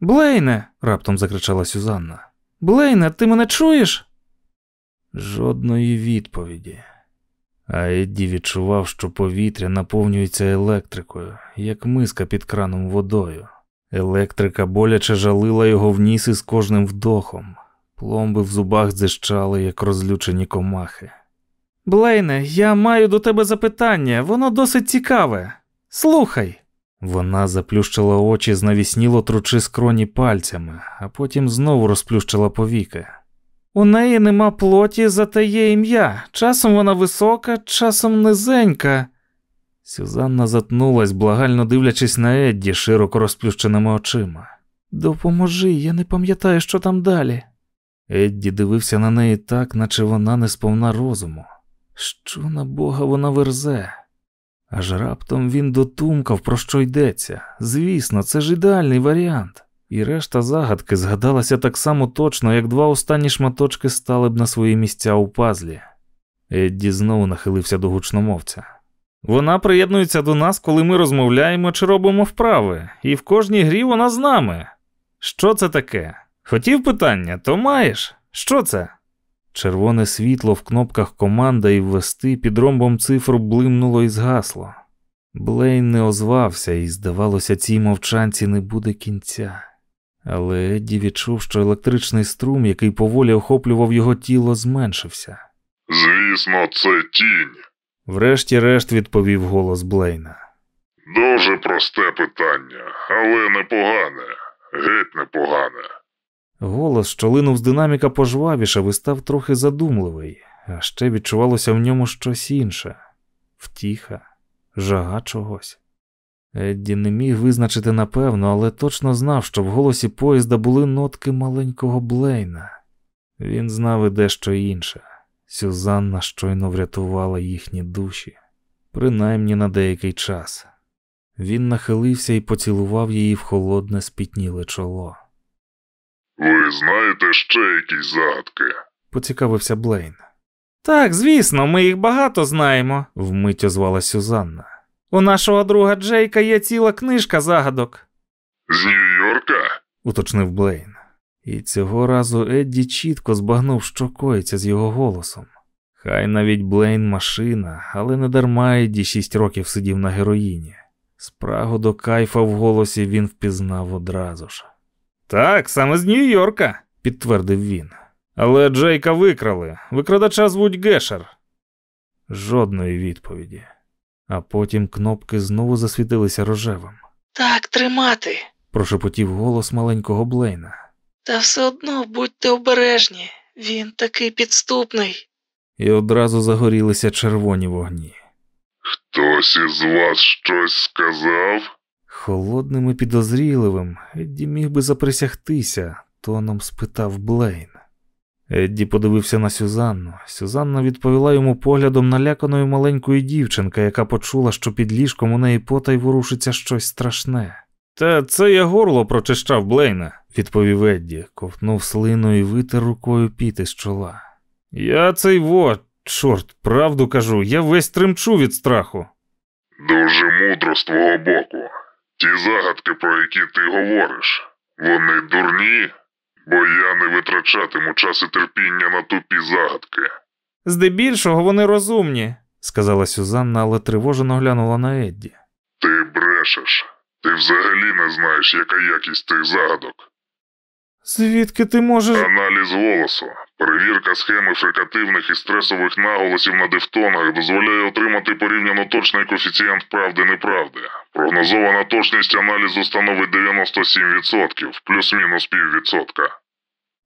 Блейне, Раптом закричала Сюзанна. Блейне, ти мене чуєш? Жодної відповіді. А Едді відчував, що повітря наповнюється електрикою, як миска під краном водою. Електрика боляче жалила його в ніс із кожним вдохом. Пломби в зубах дзищали, як розлючені комахи. Блейне, я маю до тебе запитання, воно досить цікаве. Слухай. Вона заплющила очі, знавісніло тручи скроні пальцями, а потім знову розплющила повіки. У неї нема плоті, зате є ім'я. Часом вона висока, часом низенька. Сюзанна затнулась, благально дивлячись на Едді широко розплющеними очима. Допоможи, я не пам'ятаю, що там далі. Едді дивився на неї так, наче вона не сповна розуму. Що на Бога вона верзе? Аж раптом він дотумкав, про що йдеться. Звісно, це ж ідеальний варіант. І решта загадки згадалася так само точно, як два останні шматочки стали б на свої місця у пазлі. Едді знову нахилився до гучномовця. Вона приєднується до нас, коли ми розмовляємо чи робимо вправи, і в кожній грі вона з нами. Що це таке? Хотів питання, то маєш? Що це? Червоне світло в кнопках команда і ввести під ромбом цифр блимнуло і згасло. Блейн не озвався, і, здавалося, цій мовчанці не буде кінця. Але Едді відчув, що електричний струм, який поволі охоплював його тіло, зменшився. Звісно, це тінь. Врешті-решт відповів голос Блейна. Дуже просте питання, але непогане, геть непогане. Голос, що линув з динаміка пожвавішав і став трохи задумливий, а ще відчувалося в ньому щось інше втіха, жага чогось. Едді не міг визначити напевно, але точно знав, що в голосі поїзда були нотки маленького Блейна. Він знав і дещо інше. Сюзанна щойно врятувала їхні душі, принаймні на деякий час. Він нахилився і поцілував її в холодне спітніле чоло. Ви знаєте ще якісь загадки? Поцікавився Блейн. Так, звісно, ми їх багато знаємо. Вмить озвала Сюзанна. У нашого друга Джейка є ціла книжка загадок. З Нью-Йорка? уточнив Блейн. І цього разу Едді чітко збагнув, що коїться з його голосом. Хай навіть Блейн машина, але не дарма Едді шість років сидів на героїні. Спрагу до кайфа в голосі він впізнав одразу ж. Так, саме з Нью-Йорка, Підтвердив він. але Джейка викрали. Викрадача звуть Гешер. Жодної відповіді. А потім кнопки знову засвітилися рожевим. Так, тримати. Прошепотів голос маленького Блейна. Та все одно будьте обережні. Він такий підступний. І одразу загорілися червоні вогні. Хтось із вас щось сказав? Холодним і підозріливим Едді міг би заприсягтися, тоном спитав Блейн. Едді подивився на Сюзанну. Сюзанна відповіла йому поглядом наляканої маленької дівчинки, яка почула, що під ліжком у неї потай ворушиться щось страшне. Та це я горло прочищав Блейна. Відповів Едді, ковтнув слину і витер рукою піти з чола. Я цей во, чорт, правду кажу, я весь тремчу від страху. Дуже мудро з твого боку. Ті загадки, про які ти говориш, вони дурні, бо я не витрачатиму час і терпіння на тупі загадки. Здебільшого вони розумні. сказала Сюзанна, але тривожено глянула на Едді. Ти брешеш. Ти взагалі не знаєш, яка якість тих загадок. Звідки ти можеш. Аналіз голосу, перевірка схеми фрикативних і стресових наголосів на дифтонгах дозволяє отримати порівняно точний коефіцієнт правди-неправди. Прогнозована точність аналізу становить 97%, плюс-мінус піввідсотка.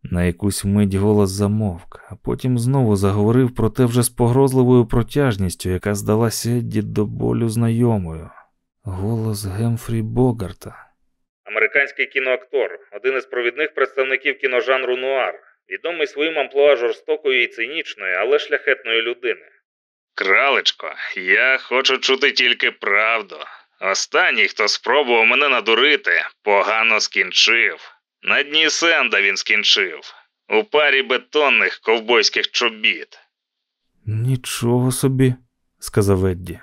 На якусь мить голос замовк, а потім знову заговорив про те вже з погрозливою протяжністю, яка здалася Едді до болю знайомою. Голос Гемфрі Богарта. Американський кіноактор, один із провідних представників кіножанру нуар, відомий своїм амплуа жорстокої і цинічної, але шляхетної людини. Кралечко, я хочу чути тільки правду. Останній, хто спробував мене надурити, погано скінчив. На дні Сенда він скінчив, у парі бетонних ковбойських чобіт. Нічого собі, сказав Едді.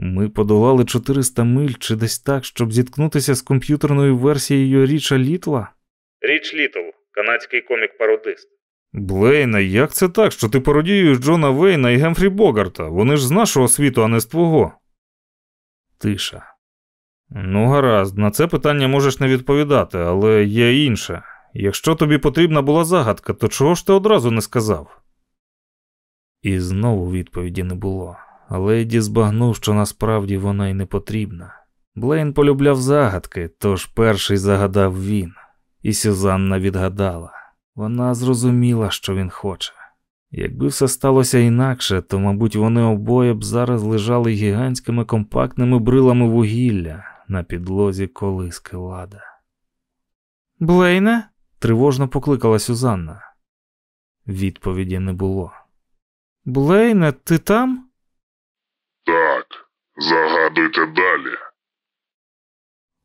Ми подолали 400 миль чи десь так, щоб зіткнутися з комп'ютерною версією Річа Літла? Річ Літл, канадський комік-пародист. Блейна, як це так, що ти пародіюєш Джона Вейна і Гемфрі Богарта? Вони ж з нашого світу, а не з твого. Тиша. Ну, гаразд, на це питання можеш не відповідати, але є інше. Якщо тобі потрібна була загадка, то чого ж ти одразу не сказав? І знову відповіді не було, але Еді збагнув, що насправді вона й не потрібна. Блейн полюбляв загадки, тож перший загадав він, і Сюзанна відгадала. Вона зрозуміла, що він хоче. Якби все сталося інакше, то, мабуть, вони обоє б зараз лежали гігантськими компактними брилами вугілля на підлозі колиски лада. Блейне? Тривожно покликала Сюзанна. Відповіді не було. Блейне, ти там? Так, загадуйте далі.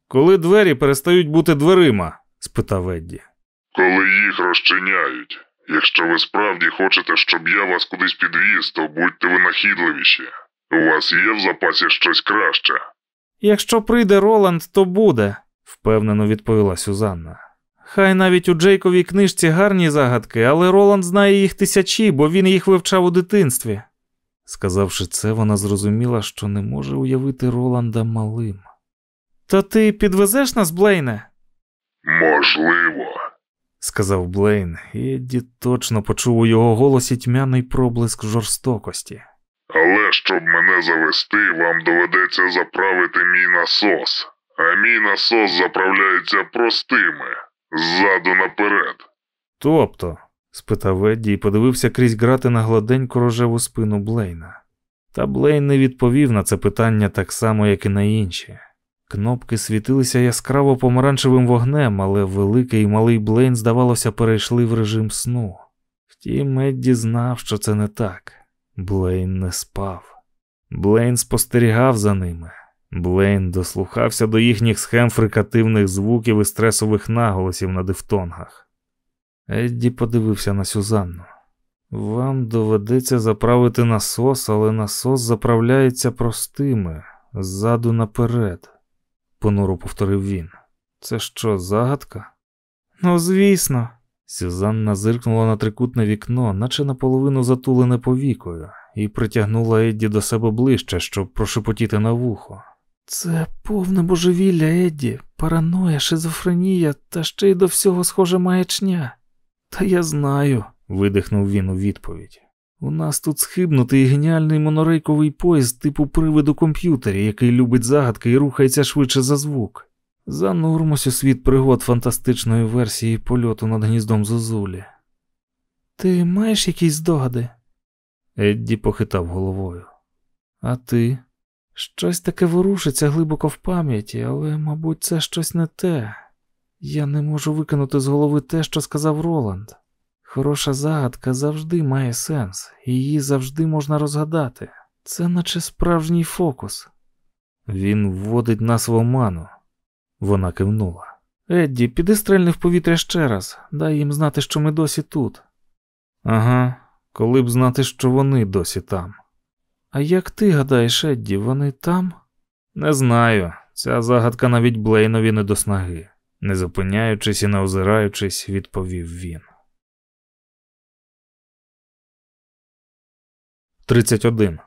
Коли двері перестають бути дверима? спитав Едді. Коли їх розчиняють. Якщо ви справді хочете, щоб я вас кудись підвіз, то будьте винахідливіші. У вас є в запасі щось краще. Якщо прийде Роланд, то буде, впевнено відповіла Сюзанна. Хай навіть у Джейковій книжці гарні загадки, але Роланд знає їх тисячі, бо він їх вивчав у дитинстві. Сказавши це, вона зрозуміла, що не може уявити Роланда малим. То ти підвезеш нас, Блейне? Можливо. сказав Блейн, і Едді точно почув у його голосі тьмяний проблиск жорстокості. Але щоб мене завести, вам доведеться заправити мій насос. А мій насос заправляється простими ззаду наперед. Тобто? Спитав Едді і подивився крізь грати на гладеньку рожеву спину Блейна. Та Блейн не відповів на це питання так само, як і на інші. Кнопки світилися яскраво помаранчевим вогнем, але великий і малий Блейн, здавалося, перейшли в режим сну. Втім, Едді знав, що це не так. Блейн не спав. Блейн спостерігав за ними. Блейн дослухався до їхніх схем фрикативних звуків і стресових наголосів на дифтонгах. Едді подивився на Сюзанну. Вам доведеться заправити насос, але насос заправляється простими, ззаду наперед, понуро повторив він. Це що, загадка? Ну, звісно. Сюзанна зиркнула на трикутне вікно, наче наполовину затулене повікою, і притягнула Едді до себе ближче, щоб прошепотіти на вухо. Це повне божевілля, Едді, параноя, шизофренія та ще й до всього схоже маячня. Та я знаю, видихнув він у відповідь. У нас тут схибнутий геніальний монорейковий поїзд типу привиду комп'ютері, який любить загадки і рухається швидше за звук. Занурмось у світ пригод фантастичної версії польоту над гніздом Зозулі. Ти маєш якісь здогади? Едді похитав головою. А ти? Щось таке ворушиться глибоко в пам'яті, але, мабуть, це щось не те. Я не можу викинути з голови те, що сказав Роланд. Хороша загадка завжди має сенс, її завжди можна розгадати. Це наче справжній фокус. Він вводить нас в оману. Вона кивнула. Едді, піди стрельни в повітря ще раз, дай їм знати, що ми досі тут. Ага, коли б знати, що вони досі там. А як ти гадаєш, Едді, вони там? Не знаю. Ця загадка навіть Блейнові не до снаги. Не зупиняючись і не озираючись, відповів він. 31.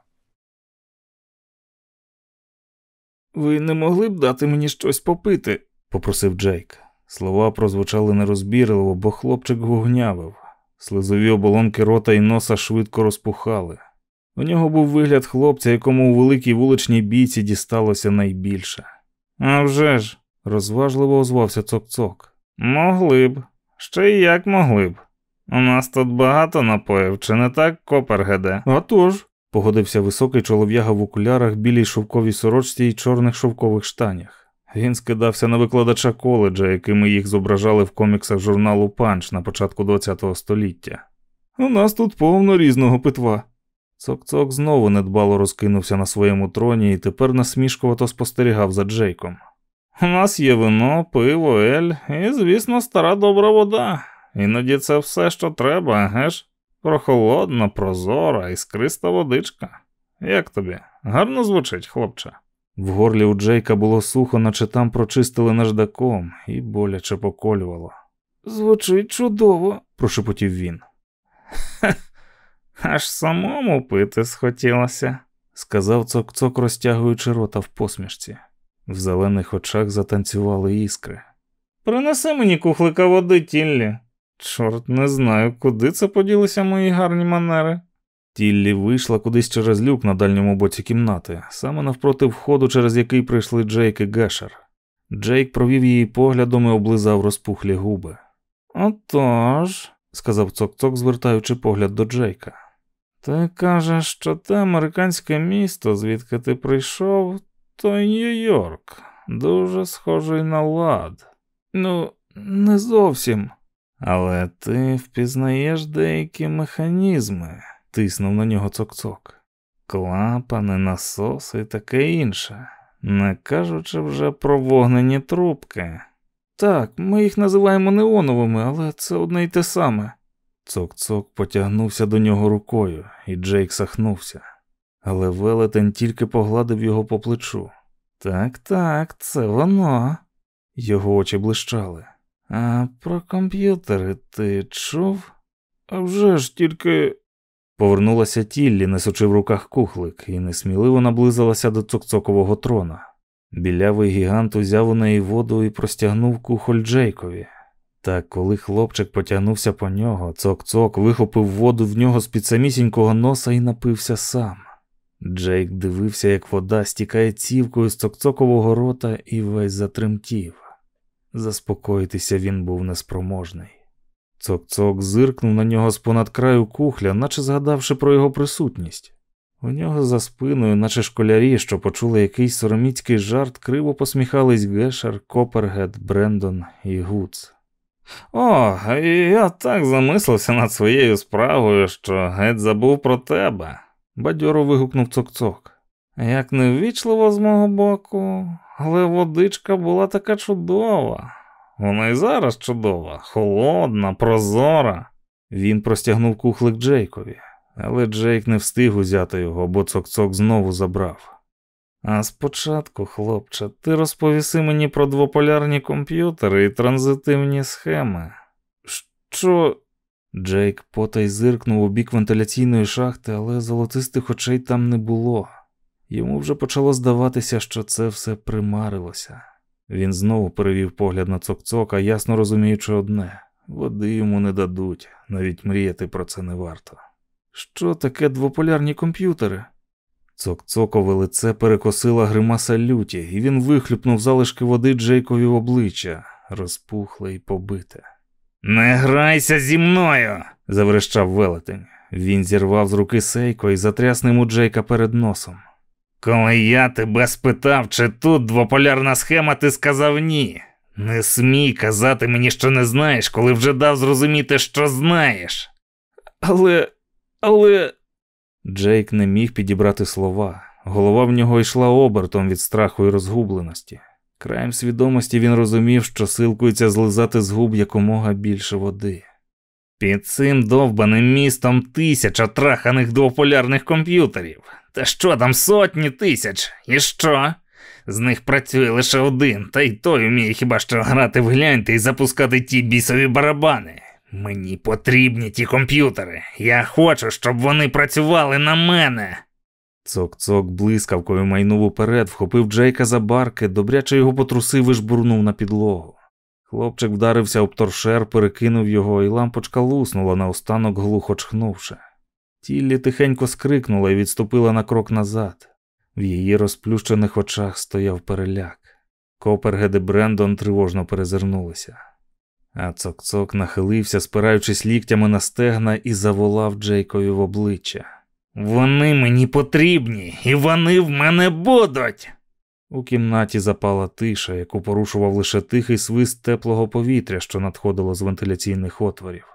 Ви не могли б дати мені щось попити? попросив Джейк. Слова прозвучали нерозбірливо, бо хлопчик гугнявив. Слизові оболонки рота і носа швидко розпухали. У нього був вигляд хлопця, якому у великій вуличній бійці дісталося найбільше. «А вже ж», – розважливо озвався цок-цок. Могли б, ще й як могли б. У нас тут багато напоїв, чи не так, Копергеде? «А тож», – погодився високий чолов'яга в окулярах, білій шовковій сорочці і чорних шовкових штанях. Він скидався на викладача коледжа, якими їх зображали в коміксах журналу Панч на початку ХХ століття. У нас тут повно різного питва. Цок-цок знову недбало розкинувся на своєму троні і тепер насмішкувато спостерігав за Джейком. У нас є вино, пиво, ель і, звісно, стара добра вода. Іноді це все, що треба, геш? Прохолодна, прозора, іскриста водичка. Як тобі? Гарно звучить, хлопче? В горлі у Джейка було сухо, наче там прочистили наждаком, і боляче поколювало. Звучить чудово, прошепотів він. Аж самому пити схотілося, сказав цок-цок, розтягуючи рота в посмішці. В зелених очах затанцювали іскри. Принеси мені кухлика води, Тіллі. Чорт не знаю, куди це поділися мої гарні манери. Тіллі вийшла кудись через люк на дальньому боці кімнати, саме навпроти входу, через який прийшли Джейк і Гешер. Джейк провів її поглядом і облизав розпухлі губи. Отож, сказав цок-цок, звертаючи погляд до Джейка. Ти кажеш, що те американське місто, звідки ти прийшов, то Нью-Йорк, дуже схожий на лад. Ну, не зовсім. Але ти впізнаєш деякі механізми тиснув на нього цок-цок. Клапани, насоси і таке інше, не кажучи вже про вогнені трубки. Так, ми їх називаємо неоновими, але це одне й те саме. Цок-цок потягнувся до нього рукою, і Джейк сахнувся. Але велетень тільки погладив його по плечу. Так, так, це воно. Його очі блищали. А про комп'ютери ти чув? А вже ж тільки Повернулася Тіллі, несучи в руках кухлик, і несміливо наблизилася до цокцокового трона. Білявий гігант узяв у неї воду і простягнув кухоль Джейкові. Та коли хлопчик потягнувся по нього, цок-цок вихопив воду в нього з під самісінького носа і напився сам. Джейк дивився, як вода стікає цівкою з цокцокового рота і весь затремтів. Заспокоїтися він був неспроможний. Цок-цок зиркнув на нього з понад краю кухля, наче згадавши про його присутність. У нього за спиною, наче школярі, що почули якийсь сороміцький жарт, криво посміхались Гешер, Копергет, Брендон і Гуц. О, я так замислився над своєю справою, що геть забув про тебе, бадьоро вигукнув цок-цок. Як неввічливо з мого боку, але водичка була така чудова. Вона і зараз чудова, холодна, прозора. Він простягнув кухлик Джейкові, але Джейк не встиг узяти його, бо цок-цок знову забрав. А спочатку, хлопче, ти розповіси мені про двополярні комп'ютери і транзитивні схеми. Що? Джейк потай зиркнув у бік вентиляційної шахти, але золотистих очей там не було. Йому вже почало здаватися, що це все примарилося. Він знову перевів погляд на цок-цока, ясно розуміючи одне води йому не дадуть, навіть мріяти про це не варто. Що таке двополярні комп'ютери? Цок-цокове лице перекосила гримаса люті, і він вихлюпнув залишки води Джейкові в обличчя, розпухле і побите. Не грайся зі мною, заверещав велетень. Він зірвав з руки Сейко і затряс ним у Джейка перед носом. Коли я тебе спитав, чи тут двополярна схема, ти сказав ні. Не смій казати мені, що не знаєш, коли вже дав зрозуміти, що знаєш. Але. але. Джейк не міг підібрати слова. Голова в нього йшла обертом від страху і розгубленості. Краєм свідомості він розумів, що силкується злизати з губ якомога більше води. Під цим довбаним містом тисяча траханих двополярних комп'ютерів. Та що там сотні тисяч? І що? З них працює лише один, та й той вміє хіба що грати в гляньте і запускати ті бісові барабани. Мені потрібні ті комп'ютери. Я хочу, щоб вони працювали на мене. Цок-цок блискавкою майнув уперед, вхопив Джейка за барки, добряче його потрусив і жбурнув на підлогу. Хлопчик вдарився об торшер, перекинув його, і лампочка луснула наостанок, глухо чхнувши. Тіллі тихенько скрикнула і відступила на крок назад. В її розплющених очах стояв переляк. Копергед і Брендон тривожно перезирнулися. А цок-цок нахилився, спираючись ліктями на стегна, і заволав Джейкові в обличчя. Вони мені потрібні, і вони в мене будуть. У кімнаті запала тиша, яку порушував лише тихий свист теплого повітря, що надходило з вентиляційних отворів.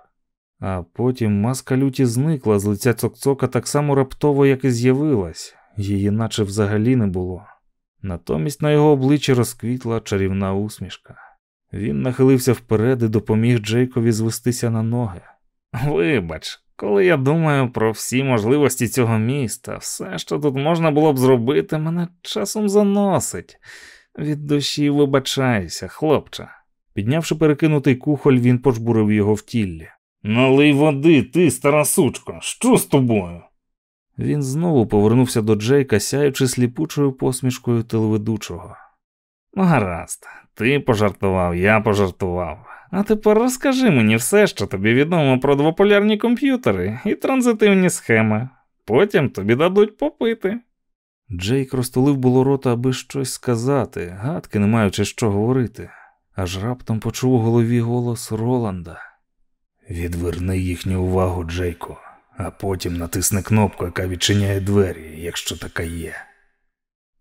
А потім маска люті зникла з лиця цокцока так само раптово, як і з'явилась, її наче взагалі не було. Натомість на його обличчі розквітла чарівна усмішка. Він нахилився вперед і допоміг Джейкові звестися на ноги. Вибач, коли я думаю про всі можливості цього міста, все, що тут можна було б зробити, мене часом заносить. Від душі вибачаюся, хлопче. Піднявши перекинутий кухоль, він пожбурив його в тіллі. Налий води, ти, стара сучка, що з тобою? Він знову повернувся до Джейка, сяючи сліпучою посмішкою телеведучого. Ну, гаразд, ти пожартував, я пожартував. А тепер розкажи мені все, що тобі відомо про двополярні комп'ютери і транзитивні схеми. Потім тобі дадуть попити. Джейк розтулив було рота, аби щось сказати, гадки не маючи що говорити, аж раптом почув у голові голос Роланда. Відверни їхню увагу, Джейко, а потім натисни кнопку, яка відчиняє двері, якщо така є.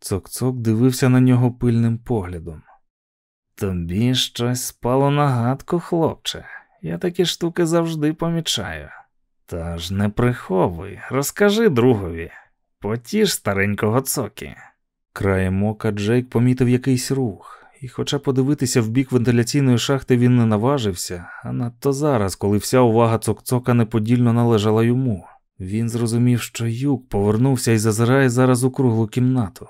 Цок-цок дивився на нього пильним поглядом. Тобі щось спало на гадку, хлопче. Я такі штуки завжди помічаю. Тож не приховуй, розкажи другові, потіж старенького цокі. Краєм ока Джейк помітив якийсь рух, і, хоча подивитися в бік вентиляційної шахти він не наважився, а надто зараз, коли вся увага цок-цока неподільно належала йому, він зрозумів, що юк повернувся і зазирає зараз у круглу кімнату.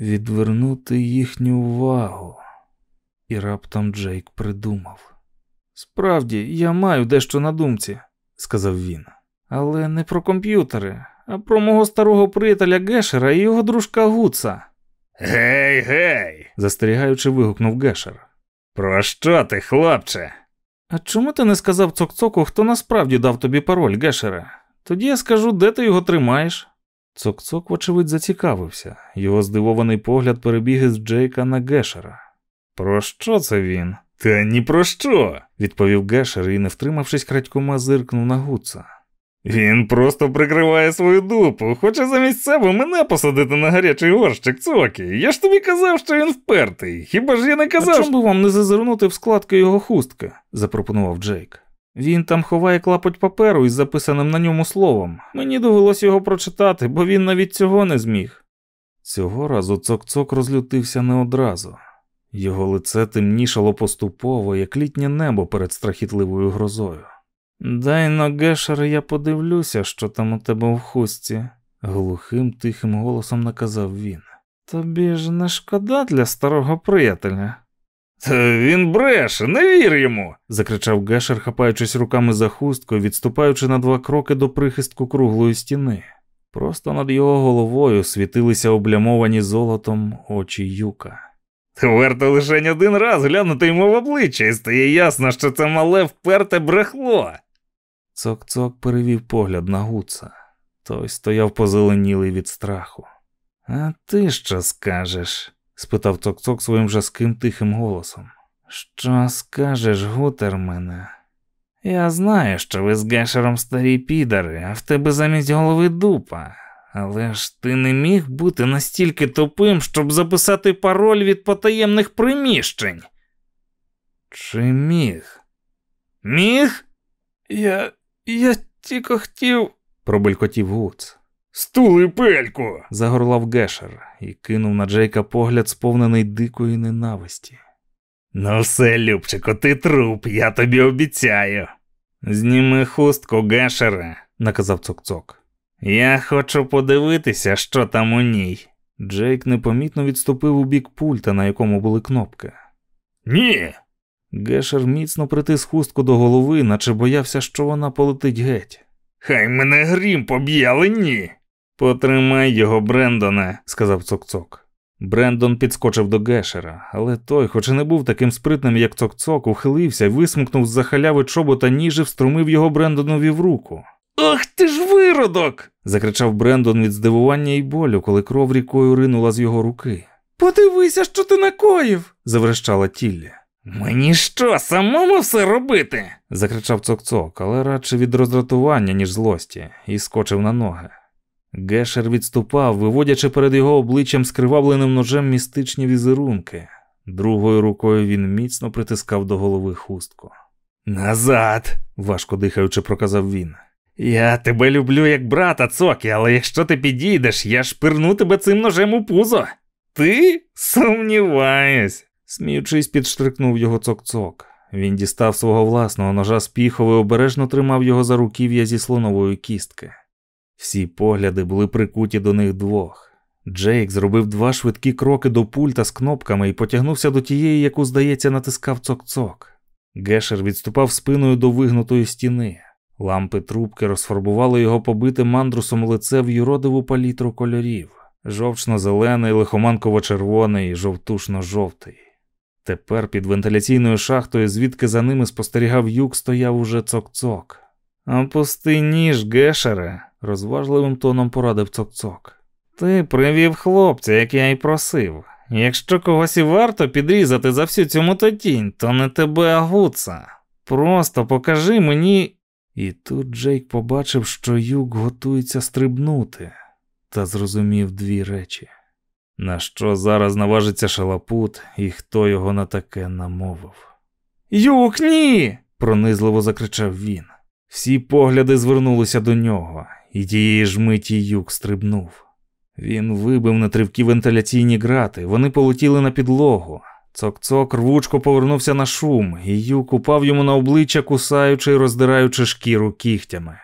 Відвернути їхню увагу. І раптом Джейк придумав. Справді, я маю дещо на думці, сказав він. Але не про комп'ютери, а про мого старого приятеля Гешера і його дружка Гуца. Гей, гей, застерігаючи, вигукнув Гешер. Про що ти, хлопче? А чому ти не сказав цокцоку, хто насправді дав тобі пароль, Гешере? Тоді я скажу, де ти його тримаєш. Цок-цок, вочевидь, зацікавився. Його здивований погляд перебіг із Джейка на Гешера. Про що це він? Та ні про що, відповів Гешер і, не втримавшись, крадькома зиркнув на Гуца. Він просто прикриває свою дупу, хоче замість себе мене посадити на гарячий горщик цокі. Я ж тобі казав, що він впертий. Хіба ж я не казав? А чому би вам не зазирнути в складки його хустки? запропонував Джейк. Він там ховає клапоть паперу із записаним на ньому словом. Мені довелось його прочитати, бо він навіть цього не зміг. Цього разу цок-цок розлютився не одразу. Його лице темнішало поступово, як літнє небо перед страхітливою грозою. Дай но, Гешер, я подивлюся, що там у тебе в хустці, глухим тихим голосом наказав він. Тобі ж не шкода для старого приятеля. Та він бреше, не вір йому. закричав Гешер, хапаючись руками за хустку, відступаючи на два кроки до прихистку круглої стіни. Просто над його головою світилися облямовані золотом очі юка. Варто лише один раз глянути йому в обличчя, і стає ясно, що це мале вперте брехло. Цок-цок перевів погляд на гуца. Той стояв позеленілий від страху. А ти що скажеш? спитав цок-цок своїм жаским тихим голосом. Що скажеш, гутермене? Я знаю, що ви з Гешером старі підари, а в тебе замість голови дупа. Але ж ти не міг бути настільки тупим, щоб записати пароль від потаємних приміщень. Чи міг? Міг? Я. я тільки хотів. пробелькотів Гуц. Стули пельку. загорлав Гешер і кинув на Джейка погляд, сповнений дикої ненависті. Ну все, Любчику, ти труп, я тобі обіцяю. Зніми хустку, Гешере, наказав цок-цок. Я хочу подивитися, що там у ній. Джейк непомітно відступив у бік пульта, на якому були кнопки. Ні. Гешер міцно притис хустку до голови, наче боявся, що вона полетить геть. Хай мене грім поб'є, але ні. Потримай його, Брендоне, сказав цок-цок. Брендон підскочив до Гешера, але той, хоч і не був таким спритним, як цок-цок, ухилився, висмикнув з-за халяви чобота ніж і встромив його Брендонові в руку. Ах ти ж виродок! закричав Брендон від здивування і болю, коли кров рікою ринула з його руки. Подивися, що ти накоїв, заврещала Тіллі. Мені що, самому все робити? закричав цок-цок, але радше від роздратування, ніж злості, і скочив на ноги. Гешер відступав, виводячи перед його обличчям скривавленим ножем містичні візерунки. Другою рукою він міцно притискав до голови хустку. Назад, важко дихаючи, проказав він. Я тебе люблю як брата, Цокі, але якщо ти підійдеш, я шпирну тебе цим ножем у пузо. Ти? Сумніваюсь. Сміючись, підштрикнув його цок-цок. Він дістав свого власного ножа з піхови, обережно тримав його за руків'я зі слонової кістки. Всі погляди були прикуті до них двох. Джейк зробив два швидкі кроки до пульта з кнопками і потягнувся до тієї, яку, здається, натискав цок-цок. Гешер відступав спиною до вигнутої стіни. Лампи трубки розфарбували його побите мандрусом лице в юродиву палітру кольорів жовчно-зелений, лихоманково-червоний жовтушно-жовтий. Тепер під вентиляційною шахтою, звідки за ними спостерігав юг, стояв уже цок-цок. Опусти ніж, Гешере, розважливим тоном порадив цок-цок. Ти привів хлопця, як я й просив. Якщо когось і варто підрізати за всю цю мототінь, то не тебе, а гуца. Просто покажи мені. І тут Джейк побачив, що юг готується стрибнути, та зрозумів дві речі. На що зараз наважиться шалапут і хто його на таке намовив. Юк, ні. пронизливо закричав він. Всі погляди звернулися до нього, і тієї ж миті юк стрибнув. Він вибив на тривкі вентиляційні грати, вони полетіли на підлогу. Цок-цок рвучко повернувся на шум, і юк упав йому на обличчя, кусаючи й роздираючи шкіру кігтями.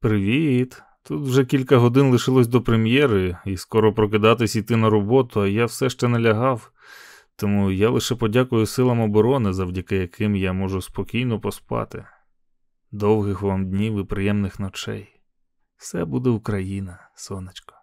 Привіт. Тут вже кілька годин лишилось до прем'єри, і скоро прокидатись іти на роботу, а я все ще не лягав. Тому я лише подякую силам оборони, завдяки яким я можу спокійно поспати. Довгих вам днів і приємних ночей. Все буде Україна, сонечко.